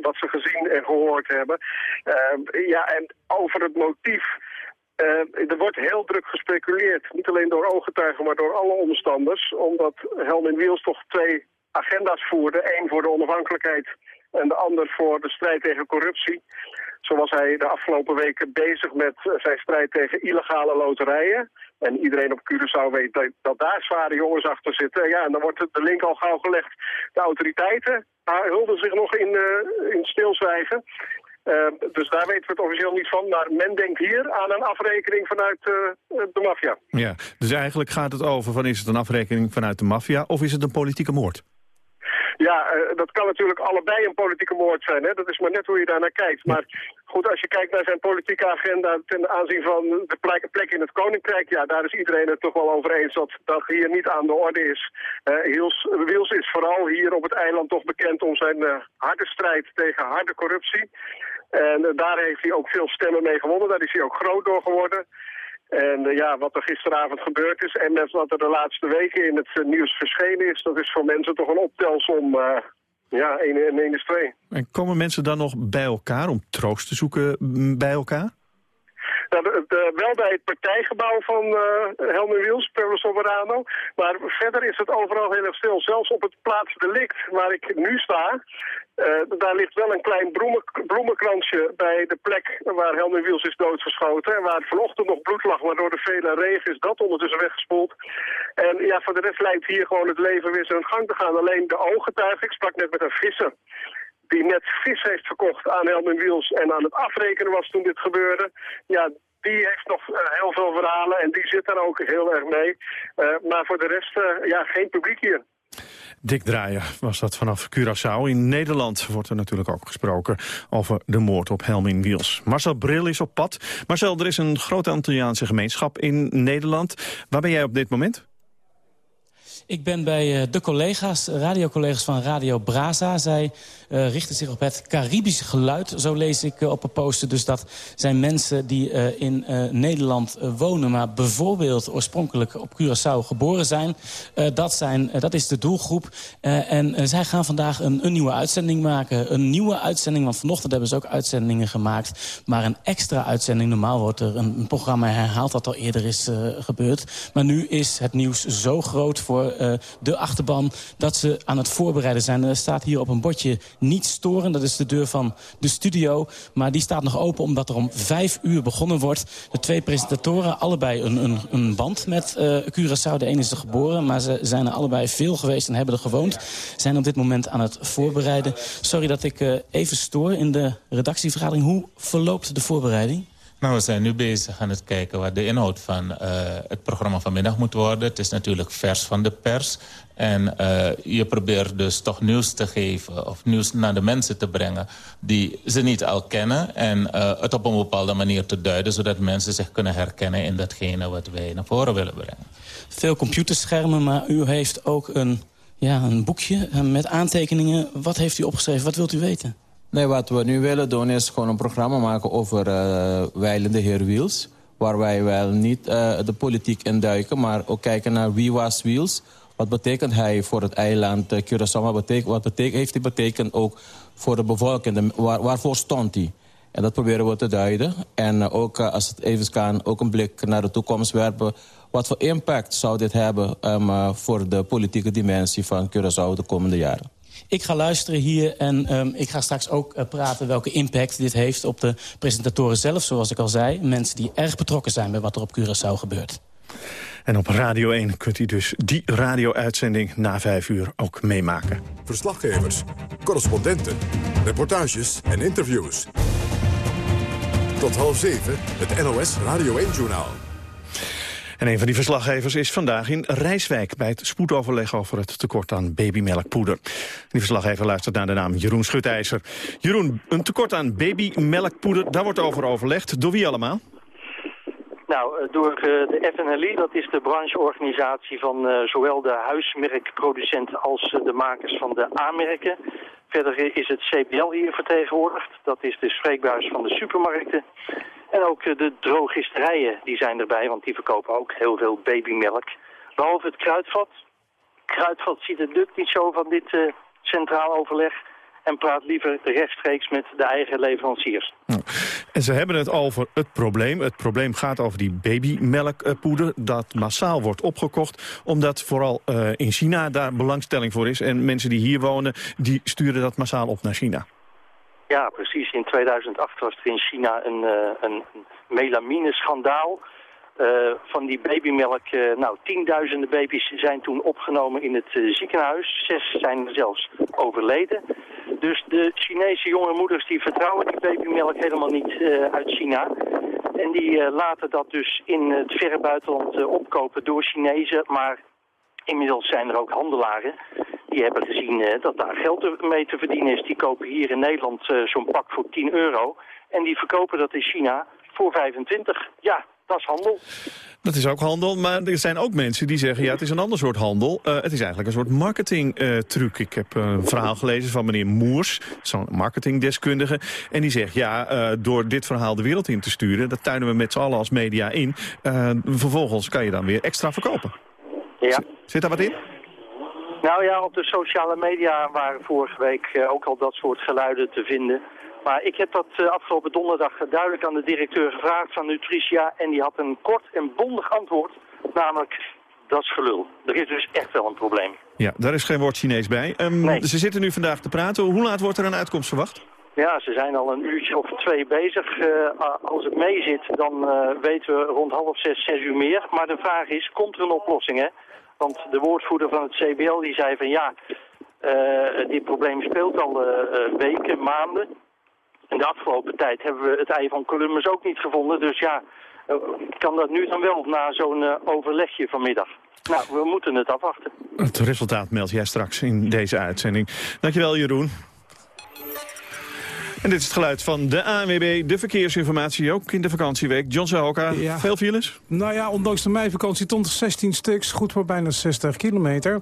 wat ze gezien en gehoord hebben. ja, en over het motief... er wordt heel druk gespeculeerd, niet alleen door ooggetuigen, maar door alle omstanders. Omdat Helmin Wiels toch twee agenda's voerde. Eén voor de onafhankelijkheid en de ander voor de strijd tegen corruptie. Zo was hij de afgelopen weken bezig met zijn strijd tegen illegale loterijen. En iedereen op Curaçao weet dat, dat daar zware jongens achter zitten. Ja, en dan wordt de link al gauw gelegd. De autoriteiten hulden zich nog in, uh, in stilzwijgen. Uh, dus daar weten we het officieel niet van. Maar men denkt hier aan een afrekening vanuit uh, de maffia.
Ja, dus eigenlijk gaat het over van is het een afrekening vanuit de maffia of is het een politieke moord?
Ja, uh, dat kan natuurlijk allebei een politieke moord zijn. Hè? Dat is maar net hoe je daar naar kijkt. Maar goed, als je kijkt naar zijn politieke agenda ten aanzien van de plek, plek in het Koninkrijk... ja, daar is iedereen het toch wel over eens dat dat hier niet aan de orde is. Uh, Hiels, Wils is vooral hier op het eiland toch bekend om zijn uh, harde strijd tegen harde corruptie. En daar heeft hij ook veel stemmen mee gewonnen. Daar is hij ook groot door geworden. En uh, ja, wat er gisteravond gebeurd is en met wat er de laatste weken in het uh, nieuws verschenen is... dat is voor mensen toch een optelsom, uh, ja, 1 en 1 is 2.
En komen mensen dan nog bij elkaar om troost te zoeken bij elkaar?
Nou, de, wel bij het partijgebouw van Helmer Wiels, Perlo Soberano. Maar verder is het overal heel erg stil. Zelfs op het plaats delict waar ik nu sta... Uh, daar ligt wel een klein bloemen, bloemenkransje bij de plek waar Helmer Wiels is doodgeschoten. En waar vanochtend nog bloed lag, maar door de vele regen is dat ondertussen weggespoeld. En ja, voor de rest lijkt hier gewoon het leven weer zijn gang te gaan. Alleen de ooggetuige, ik sprak net met een visser die net vis heeft verkocht aan Helmer Wiels en aan het afrekenen was toen dit gebeurde. Ja, die heeft nog uh, heel veel verhalen en die zit daar ook heel erg mee. Uh, maar voor de rest, uh, ja, geen publiek hier.
Dick Draaier was dat vanaf Curaçao. In Nederland wordt er natuurlijk ook gesproken over de moord op Helmin Wiels. Marcel Bril is op pad. Marcel, er is een grote Antilliaanse gemeenschap in Nederland. Waar ben jij op dit moment?
Ik ben bij de collega's, radiocollega's van Radio Braza. Zij uh, richten zich op het Caribische geluid, zo lees ik op een poster. Dus dat zijn mensen die in Nederland wonen... maar bijvoorbeeld oorspronkelijk op Curaçao geboren zijn. dat, zijn dat is de doelgroep. en zij gaan vandaag een, een, nieuwe uitzending maken. Een nieuwe uitzending, want vanochtend hebben ze ook uitzendingen gemaakt. Maar een extra uitzending. Normaal wordt er een, een programma herhaald dat al eerder is gebeurd. Maar nu is het nieuws zo groot voor de achterban... dat ze aan het voorbereiden zijn. Er staat hier op een bordje niet storen. Dat is de deur van de studio. Maar die staat nog open omdat er om vijf uur begonnen wordt. De twee presentatoren, allebei een, een, een band met uh, Curaçao. De ene is er geboren, maar ze zijn er allebei veel geweest en hebben er gewoond. Zijn op dit moment aan het voorbereiden. Sorry dat ik uh, even stoor in de redactievergadering. Hoe verloopt de voorbereiding?
Nou, we zijn nu bezig aan het kijken wat de inhoud van uh, het programma vanmiddag moet worden. Het is natuurlijk vers van de pers. En uh, je probeert dus toch nieuws te geven of nieuws naar de mensen te brengen... die ze niet al kennen en uh, het op een bepaalde manier te duiden... zodat mensen zich kunnen herkennen in datgene wat wij naar voren willen brengen.
Veel computerschermen, maar u heeft ook een, ja, een boekje met aantekeningen. Wat heeft u opgeschreven? Wat wilt u weten?
Nee, wat we nu willen doen is gewoon een programma maken over uh, Weilende Heer Wiels. Waar wij wel niet uh, de politiek induiken, maar ook kijken naar wie was Wiels. Wat betekent hij voor het eiland uh, Curaçao? Wat, betekent, wat heeft hij betekend ook voor de bevolking? Waar, waarvoor stond hij? En dat proberen we te duiden. En ook als het even kan, ook een blik naar de toekomst werpen. Wat voor impact zou dit hebben um, voor de politieke dimensie van Curaçao de komende jaren?
Ik ga luisteren hier en um, ik ga straks ook uh, praten welke impact dit heeft op de presentatoren zelf, zoals ik al zei. Mensen die erg betrokken zijn bij wat er op Curaçao gebeurt.
En op Radio 1 kunt u dus die radio-uitzending na vijf uur ook meemaken.
Verslaggevers, correspondenten, reportages en interviews. Tot half zeven, het NOS Radio 1-journaal.
En een van die verslaggevers is vandaag in Rijswijk... bij het spoedoverleg over het tekort aan babymelkpoeder. Die verslaggever luistert naar de naam Jeroen Schutijzer. Jeroen, een tekort aan babymelkpoeder, daar wordt over overlegd. Door wie allemaal?
Nou, eh, door eh, de FNLI, dat is de brancheorganisatie van uh, zowel de huismerkproducenten als de makers van de A-merken. Verder is het CBL hier vertegenwoordigd, dat is de spreekbuis van de supermarkten. En ook de drogisterijen, die zijn erbij, want die verkopen ook heel veel babymelk. Behalve het kruidvat. Kruidvat ziet het lukt niet zo van dit uh, centraal overleg en praat liever rechtstreeks met de eigen leveranciers.
En ze hebben het over het probleem. Het probleem gaat over die babymelkpoeder dat massaal wordt opgekocht... omdat vooral uh, in China daar belangstelling voor is. En mensen die hier wonen, die sturen dat massaal op naar China.
Ja, precies. In 2008 was er in China een, uh, een melamine-schandaal... Uh, van die babymelk, uh, nou, tienduizenden baby's zijn toen opgenomen in het ziekenhuis. Zes zijn zelfs overleden. Dus de Chinese jonge moeders die vertrouwen die babymelk helemaal niet uit China. En die laten dat dus in het verre buitenland opkopen door Chinezen. Maar inmiddels zijn er ook handelaren die hebben gezien dat daar geld mee te verdienen is. Die kopen hier in Nederland zo'n pak voor 10 euro. En die verkopen dat in China voor 25. Ja, dat is handel.
Dat is ook handel, maar er zijn ook mensen die zeggen... ja, het is een ander soort handel. Uh, het is eigenlijk een soort marketingtruc. Uh, ik heb een verhaal gelezen van meneer Moers, zo'n marketingdeskundige. En die zegt, ja, door dit verhaal de wereld in te sturen... dat tuinen we met z'n allen als media in. vervolgens kan je dan weer extra verkopen.
Ja.
Zit daar wat in?
Nou ja, op de sociale media waren vorige week ook al dat soort geluiden te vinden... Maar ik heb dat uh, afgelopen donderdag duidelijk aan de directeur gevraagd van Nutricia. En die had een kort en bondig antwoord, namelijk dat is gelul. Er is dus echt wel een probleem.
Ja, daar is geen woord Chinees bij. Um,
nee.
Ze zitten nu vandaag te praten. Hoe laat wordt er een uitkomst verwacht?
Ja, ze zijn al een uurtje of twee bezig. Uh, als het mee zit, dan uh, weten we rond half zes, zes uur meer. Maar de vraag is, komt er een oplossing, hè? Want de woordvoerder van het CBL die zei van ja, uh, dit probleem speelt al weken, maanden. In de afgelopen tijd hebben we het ei van Columbus ook niet gevonden. Dus ja, kan dat nu dan wel na zo'n overlegje vanmiddag? Nou, we moeten het afwachten.
Het resultaat meld jij straks in deze uitzending. Dankjewel, Jeroen. En dit is het geluid van de ANWB, de verkeersinformatie, ook in de vakantieweek. John Sahoka, ja. veel files?
Nou ja, ondanks de meivakantie tot 16 stuks, goed voor bijna 60 kilometer.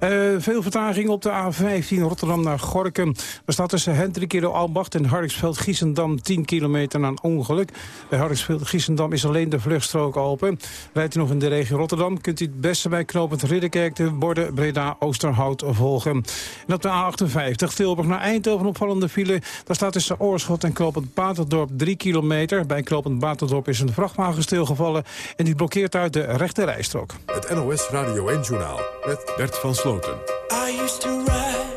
Uh, veel vertraging op de A15 Rotterdam naar Gorkum. Er staat tussen Hendrikilo Albacht en Hardingsveld-Giessendam 10 kilometer na een ongeluk. Bij Hardingsveld-Giessendam is alleen de vluchtstrook open. Rijdt u nog in de regio Rotterdam, kunt u het beste bij knooppunt Ridderkerk de borden Breda-Oosterhout volgen. En op de A58 Tilburg naar Eindhoven opvallende file, daar staat tussen Oorschot en Klopend Baterdorp 3 kilometer. Bij Klopend Baterdorp is een vrachtwagen stilgevallen... en die blokkeert uit de rechte rijstrook.
Het NOS Radio 1-journaal met Bert van Sloten.
I used to ride.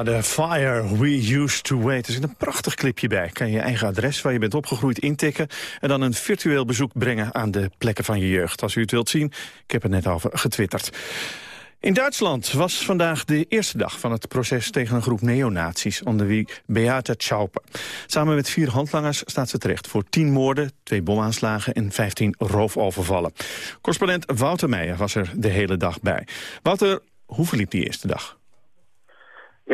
Arcade Fire, We Used to Wait. Er zit een prachtig clipje bij. Kan je eigen adres waar je bent opgegroeid intikken... en dan een virtueel bezoek brengen aan de plekken van je jeugd. Als u het wilt zien, ik heb het net over getwitterd. In Duitsland was vandaag de eerste dag van het proces tegen een groep neonazies, onder wie Beate Schauper. Samen met vier handlangers staat ze terecht voor tien moorden, twee bomaanslagen en vijftien roofovervallen. Correspondent Wouter Meijer was er de hele dag bij. Wouter, hoe verliep die eerste dag?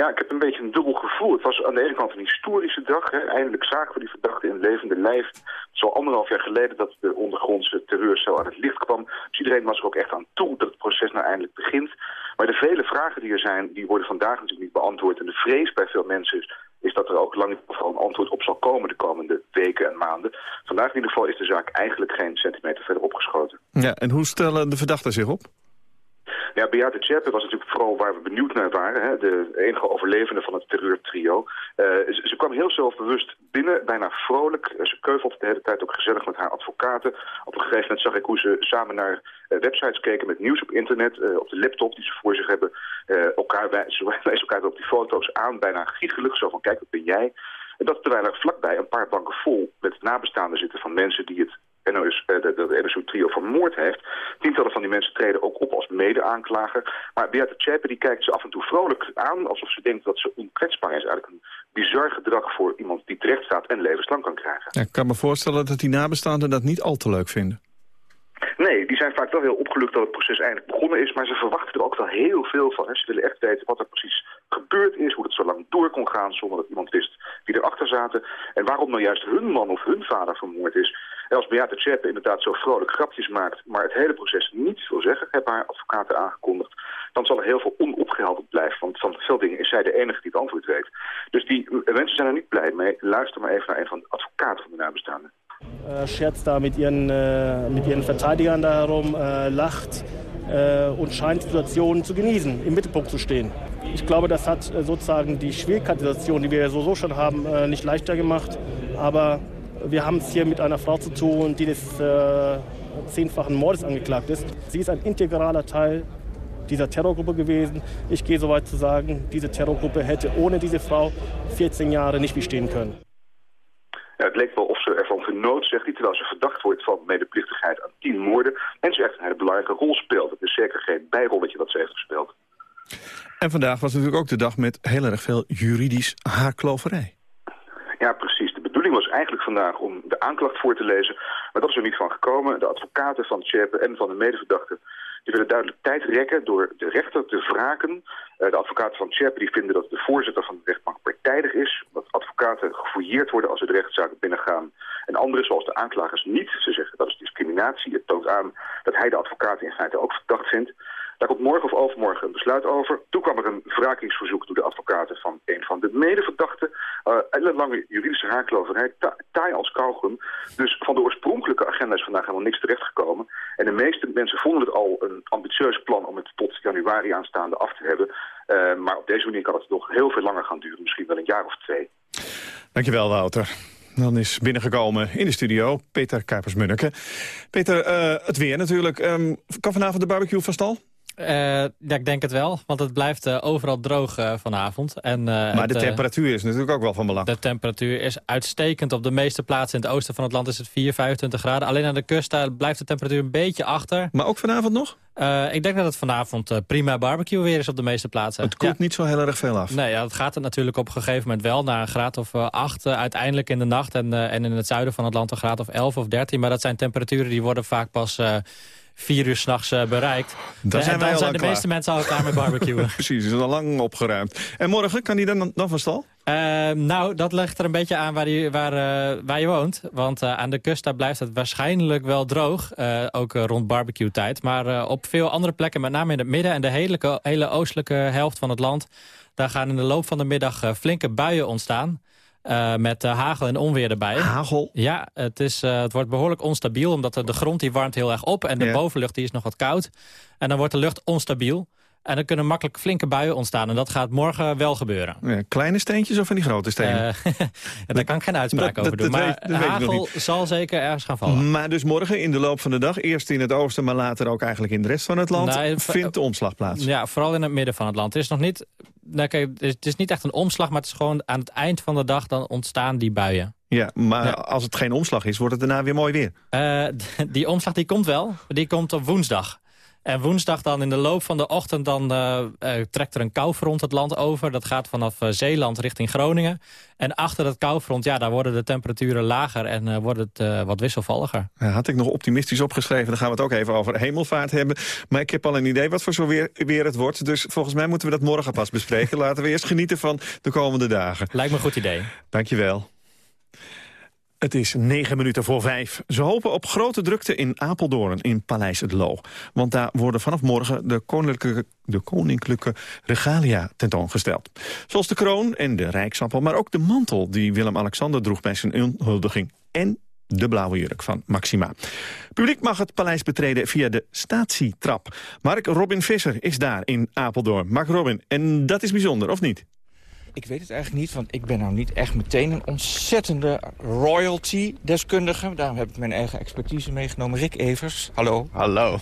Ja, ik heb een beetje een dubbel gevoel. Het was aan de ene kant een historische dag. Hè. Eindelijk zagen we die verdachte in levende lijf. Het is al anderhalf jaar geleden dat de ondergrondse terreurcel aan het licht kwam. Dus iedereen was er ook echt aan toe dat het proces nou eindelijk begint. Maar de vele vragen die er zijn, die worden vandaag natuurlijk niet beantwoord. En de vrees bij veel mensen is, dat er ook lang niet een antwoord op zal komen de komende weken en maanden. Vandaag in ieder geval is de zaak eigenlijk geen centimeter verder opgeschoten.
Ja, en hoe stellen de verdachten zich op?
Ja, Beate Zschäpe was natuurlijk vooral waar we benieuwd naar waren. Hè? De enige overlevende van het terreurtrio. Uh, ze, ze, kwam heel zelfbewust binnen, bijna vrolijk. Ze keuvelde de hele tijd ook gezellig met haar advocaten. Op een gegeven moment zag ik hoe ze samen naar uh, websites keken met nieuws op internet. Op de laptop die ze voor zich hebben. elkaar wij, ze wijzen elkaar op die foto's aan, bijna giechelig. Zo van, kijk, wat ben jij? En dat terwijl er vlakbij een paar banken vol met nabestaanden zitten van mensen die het NOS, uh, de, de NSU-trio vermoord heeft. Tientallen van die mensen treden ook op als mede-aanklager. Maar Beate Tjepe die kijkt ze af en toe vrolijk aan... alsof ze denkt dat ze onkwetsbaar is. Eigenlijk een bizar gedrag voor iemand die terecht staat en levenslang kan krijgen.
Ja, ik kan me voorstellen dat die nabestaanden dat niet al te leuk vinden.
Nee, die zijn vaak wel heel opgelucht dat het proces eindelijk begonnen is. Maar ze verwachten er ook wel heel veel van. Hè. Ze willen echt weten wat er precies gebeurd is. Hoe het zo lang door kon gaan zonder dat iemand wist wie erachter zaten. En waarom nou juist hun man of hun vader vermoord is. En als Beate Tjeppe inderdaad zo vrolijk grapjes maakt... maar het hele proces niet wil zeggen, hebben haar advocaten aangekondigd... dan zal er heel veel onopgehelderd blijven. Want van veel dingen is zij de enige die het antwoord weet. Dus die mensen zijn er niet blij mee. Luister maar even naar een van de advocaten van de nabestaanden.
Äh, scherzt da mit ihren, äh, ihren äh, lacht und scheint die Situation zu genießen, im Mittelpunkt zu stehen. Ich glaube, das hat sozusagen die Schwierigkeit die wir so schon haben, nicht leichter gemacht. Aber wir haben es hier mit einer Frau zu tun, die des äh, zehnfachen Mordes angeklagt ist. Sie ist ein integraler Teil dieser Terrorgruppe gewesen. Ich gehe so weit zu sagen, diese Terrorgruppe hätte ohne diese Frau 14 Jahre nicht bestehen können.
Ja, het leek wel of ze ervan genoot, zegt hij, terwijl ze verdacht wordt van medeplichtigheid aan tien moorden. En ze echt een hele belangrijke rol speelt. Het is zeker geen bijrolletje dat ze heeft gespeeld.
En vandaag was natuurlijk ook de dag met heel erg veel juridisch haarkloverij.
Ja, precies. Was eigenlijk vandaag om de aanklacht voor te lezen. Maar dat is er niet van gekomen. De advocaten van Tjepe en van de medeverdachten die willen duidelijk tijd rekken door de rechter te wraken. Uh, de advocaten van Tjepe die vinden dat de voorzitter van de rechtbank partijdig is. Dat advocaten gefouilleerd worden als ze de rechtszaak binnengaan. En anderen, zoals de aanklagers, niet. Ze zeggen dat is discriminatie. Het toont aan dat hij de advocaten in feite ook verdacht vindt. Daar komt morgen of overmorgen een besluit over. Toen kwam er een wrakingsverzoek door de advocaten van een van de medeverdachten. Uh, ellenlange juridische haarkloverij, ta taai als kauwgum. Dus van de oorspronkelijke agenda is vandaag helemaal niks terechtgekomen. En de meeste mensen vonden het al een ambitieus plan om het tot januari aanstaande af te hebben. Uh, maar op deze manier kan het nog heel veel langer gaan duren, misschien wel een jaar of twee.
Dankjewel, Wouter. Dan is binnengekomen in de studio Peter Kuipers-Munneke. Peter, uh, het weer natuurlijk. Um, kan vanavond de barbecue van stal?
Uh, ja, ik denk het wel, want het blijft uh, overal droog uh, vanavond. En,
maar
het,
de temperatuur is natuurlijk ook wel van belang.
De temperatuur is uitstekend. Op de meeste plaatsen in het oosten van het land is het 4, 25 graden. Alleen aan de kust daar blijft de temperatuur een beetje achter.
Maar ook vanavond nog?
ik denk dat het vanavond prima barbecue weer is op de meeste plaatsen.
Het koelt ja. niet zo heel erg veel af.
Nee, ja, dat gaat het natuurlijk op een gegeven moment wel. Naar een graad of 8 uiteindelijk in de nacht. En, en in het zuiden van het land een graad of 11 of 13. Maar dat zijn temperaturen die worden vaak pas vier uur s'nachts uh, bereikt.
Dan zijn,
en dan
wij
zijn de
klaar.
meeste mensen al klaar met barbecuen.
Precies, is al lang opgeruimd. En morgen, kan die dan, dan van stal?
Uh, nou, dat ligt er een beetje aan waar, die, waar, uh, waar je woont. Want uh, aan de kust daar blijft het waarschijnlijk wel droog. ook rond barbecue tijd. Maar op veel andere plekken, met name in het midden... en de hele, hele oostelijke helft van het land... daar gaan in de loop van de middag flinke buien ontstaan. Uh, met uh, hagel en onweer erbij.
Hagel?
Ja, het, is, uh, het wordt behoorlijk onstabiel... omdat de grond die warmt heel erg op... en de
Ja.
bovenlucht die is nog wat koud. En dan wordt de lucht onstabiel. En dan kunnen makkelijk flinke buien ontstaan. En dat gaat morgen wel gebeuren.
Ja, kleine steentjes of van die grote stenen?
Ja, daar kan ik geen uitspraak
Dat-
over doen.
dat
Maar
weet-
hagel zal zeker ergens gaan vallen.
Maar dus morgen in de loop van de dag, eerst in het oosten... maar later ook eigenlijk in de rest van het land,
Nee,
vindt de omslag plaats.
Ja, vooral in het midden van het land. Het is nog niet nou, kijk, het is- het is niet echt een omslag, maar het is gewoon aan het eind van de dag dan ontstaan die buien.
Ja, maar als het geen omslag is, wordt het daarna weer mooi weer.
Eh, die omslag die komt wel, die komt op woensdag. En woensdag dan in de loop van de ochtend dan, eh, eh, trekt er een koufront het land over. Dat gaat vanaf eh, Zeeland richting Groningen. En achter dat koufront, ja, daar worden de temperaturen lager en wordt het wat wisselvalliger.
Ja, had ik nog optimistisch opgeschreven, dan gaan we het ook even over hemelvaart hebben. Maar ik heb al een idee wat voor zo weer, weer het wordt. Dus volgens mij moeten we dat morgen pas bespreken. Laten we eerst genieten van de komende dagen.
Lijkt me een goed idee.
Dankjewel. Het is negen minuten voor vijf. Ze hopen op grote drukte in Apeldoorn, in Paleis het Loo. Want daar worden vanaf morgen de koninklijke, de koninklijke regalia tentoongesteld. Zoals de kroon en de rijksappel, maar ook de mantel... die Willem-Alexander droeg bij zijn inhuldiging. En de blauwe jurk van Maxima. Publiek mag het paleis betreden via de statietrap. Mark Robin Visser is daar in Apeldoorn. Mark Robin, en dat is bijzonder, of niet?
Ik weet het eigenlijk niet, want ik ben nou niet echt meteen een ontzettende royalty-deskundige. Daarom heb ik mijn eigen expertise meegenomen. Rick Evers, hallo.
Hallo.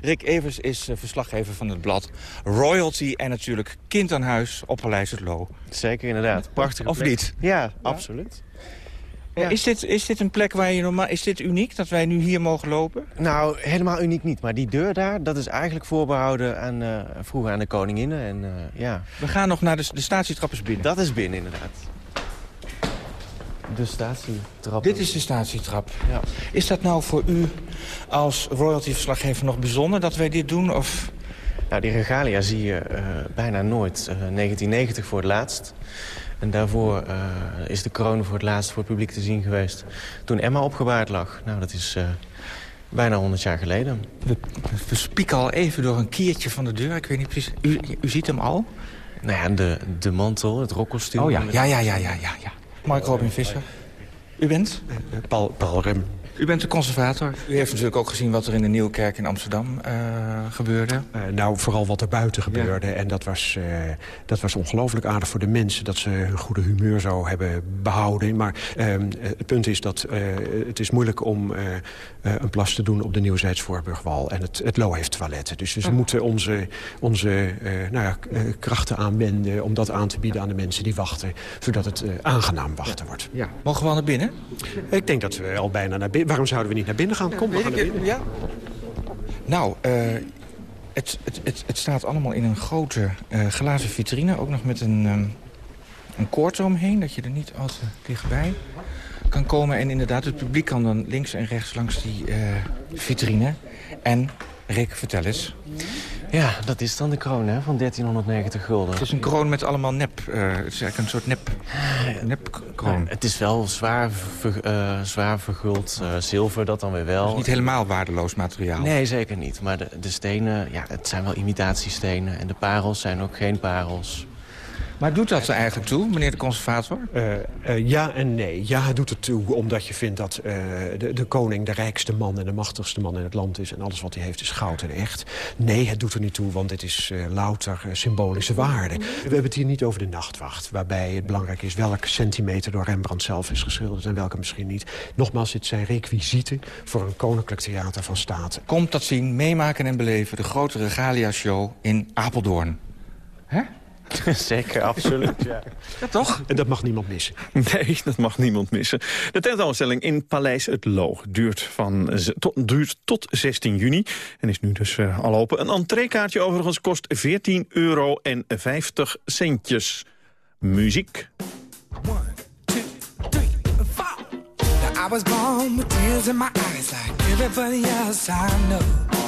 Rick Evers is eh, verslaggever van het blad Royalty... en natuurlijk kind aan huis op Paleis het Loo.
Zeker inderdaad. Prachtige
Of niet?
Ja, absoluut.
Eh, Is, dit, is dit een plek waar je normaal... Is dit uniek, dat wij nu hier mogen lopen?
Nou, helemaal uniek niet. Maar die deur daar, dat is eigenlijk voorbehouden aan, eh, vroeger aan de koninginnen. En, eh, ja.
We gaan nog naar de, de binnen.
Dat is binnen, inderdaad. De statietrap.
Dit is de statietrap. Ja. Is dat nou voor u als royalty-verslaggever nog bijzonder dat wij dit doen? Of...
Nou, die regalia zie je bijna nooit. Eh, 1990 voor het laatst. En daarvoor eh, is de kroon voor het laatst voor het publiek te zien geweest. Toen Emma opgebaard lag. Nou, dat is eh, bijna 100 jaar geleden.
We, we spieken al even door een kiertje van de deur. Ik weet niet precies. U, u ziet hem al?
Nou ja, de, de mantel, het rokkostuum.
Oh ja, ja, ja, ja, ja, ja. ja. Mark Robin Visser. U bent?
Paul, Paul Rem.
U bent de conservator. U heeft natuurlijk ook gezien wat er in de Nieuwe Kerk in Amsterdam eh, gebeurde.
Eh, nou, vooral wat er buiten gebeurde. En dat was, eh, dat was ongelooflijk aardig voor de mensen... dat ze hun goede humeur zo hebben behouden. Maar ehm, eh, het punt is dat eh, het is moeilijk om eh, eh, een plas te doen... op de Nieuwzijds Voorburgwal. En het, het Lo heeft toiletten. Dus we moeten onze, onze eh, nou ja, krachten aanwenden... om dat aan te bieden aan de mensen die wachten. Zodat het eh, aangenaam wachten wordt.
Ja. Mogen we al naar binnen?
Ik denk dat we al bijna naar binnen... Waarom zouden we niet naar binnen gaan? Kom, we gaan naar binnen.
Ja. Nou, eh, het, het, het, het staat allemaal in een grote eh, glazen vitrine. Ook nog met een, ehm, een koord eromheen, dat je er niet al te dichtbij kan komen. En inderdaad, het publiek kan dan links en rechts langs die eh, vitrine. En, Rick, vertel eens.
Ja, dat is dan de kroon hè, van 1390 gulden.
Het is een kroon met allemaal nep. eh, het is eigenlijk een soort nep, nep kroon.
Het is wel zwaar, ver- eh, zwaar verguld eh, zilver, dat dan weer wel.
Het is niet helemaal waardeloos materiaal.
Nee, zeker niet. Maar de, de stenen, ja, het zijn wel imitatiestenen. En de parels zijn ook geen parels.
Maar doet dat er eigenlijk toe, meneer de conservator?
Eh, eh, ja en nee. Ja, het doet het toe omdat je vindt dat eh, de, de koning de rijkste man... en de machtigste man in het land is. En alles wat hij heeft is goud en echt. Nee, het doet er niet toe, want dit is eh, louter symbolische waarde. We hebben het hier niet over de nachtwacht. Waarbij het belangrijk is welke centimeter door Rembrandt zelf is geschilderd... en welke misschien niet. Nogmaals, dit zijn requisieten voor een koninklijk theater van state.
Komt dat zien, meemaken en beleven. De grote regalia-show in Apeldoorn. Hè?
Zeker, absoluut, ja.
Ja, toch?
En dat mag niemand missen.
Nee, dat mag niemand missen. De tentoonstelling in Paleis het Loo duurt, van, tot, duurt tot 16 juni en is nu dus eh, al open. Een entreekaartje overigens kost 14 euro en 50 centjes. Muziek.
I was born with tears in my eyes like everybody else I know.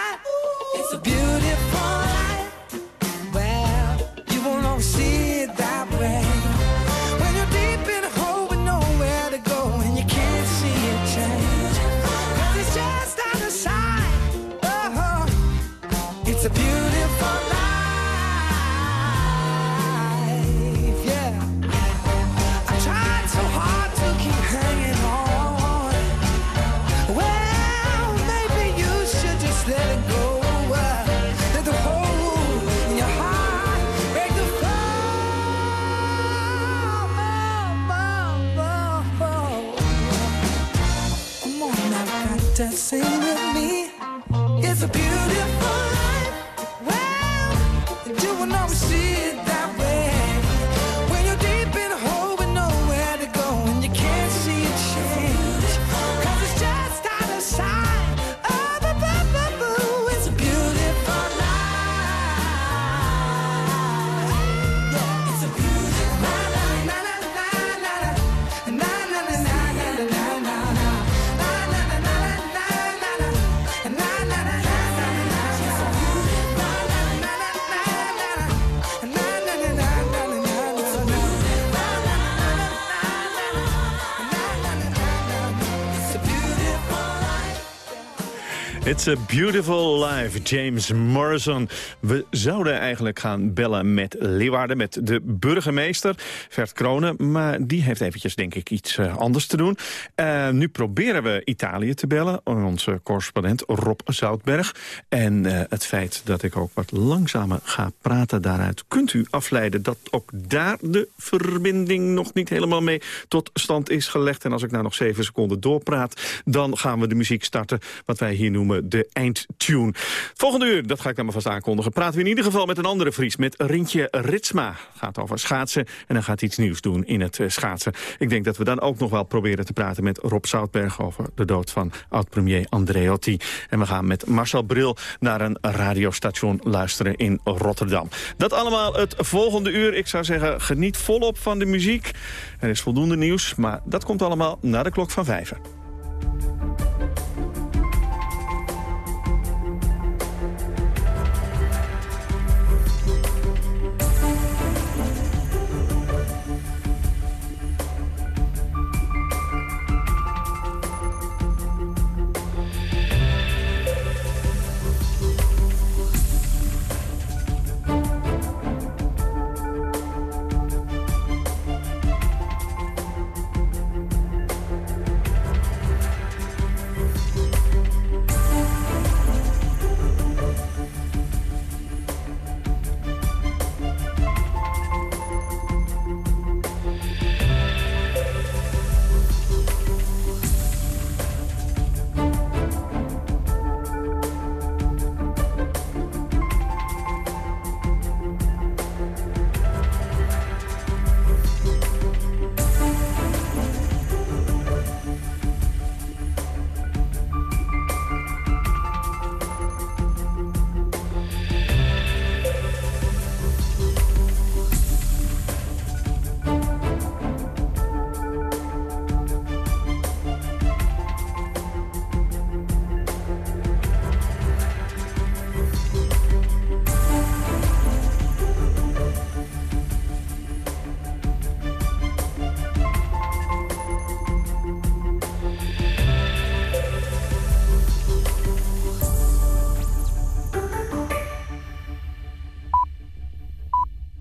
It's a beautiful life,
James Morrison. We zouden eigenlijk gaan bellen met Leeuwarden, met de burgemeester, Vert Kronen. Maar die heeft eventjes, denk ik, iets eh, anders te doen. Eh, nu proberen we Italië te bellen, onze correspondent Rob Zoutberg. En eh, het feit dat ik ook wat langzamer ga praten daaruit... kunt u afleiden dat ook daar de verbinding nog niet helemaal mee tot stand is gelegd. En als ik nou nog zeven seconden doorpraat, dan gaan we de muziek starten... wat wij hier noemen de eindtune. Volgende uur, dat ga ik dan maar vast aankondigen... praten we in ieder geval met een andere Fries, met Rintje Ritsma. Gaat over schaatsen en dan gaat iets nieuws doen in het eh, schaatsen. Ik denk dat we dan ook nog wel proberen te praten met Rob Zoutberg... over de dood van oud-premier Andreotti. En we gaan met Marcel Bril naar een radiostation luisteren in Rotterdam. Dat allemaal het volgende uur. Ik zou zeggen, geniet volop van de muziek. Er is voldoende nieuws, maar dat komt allemaal na de klok van vijven.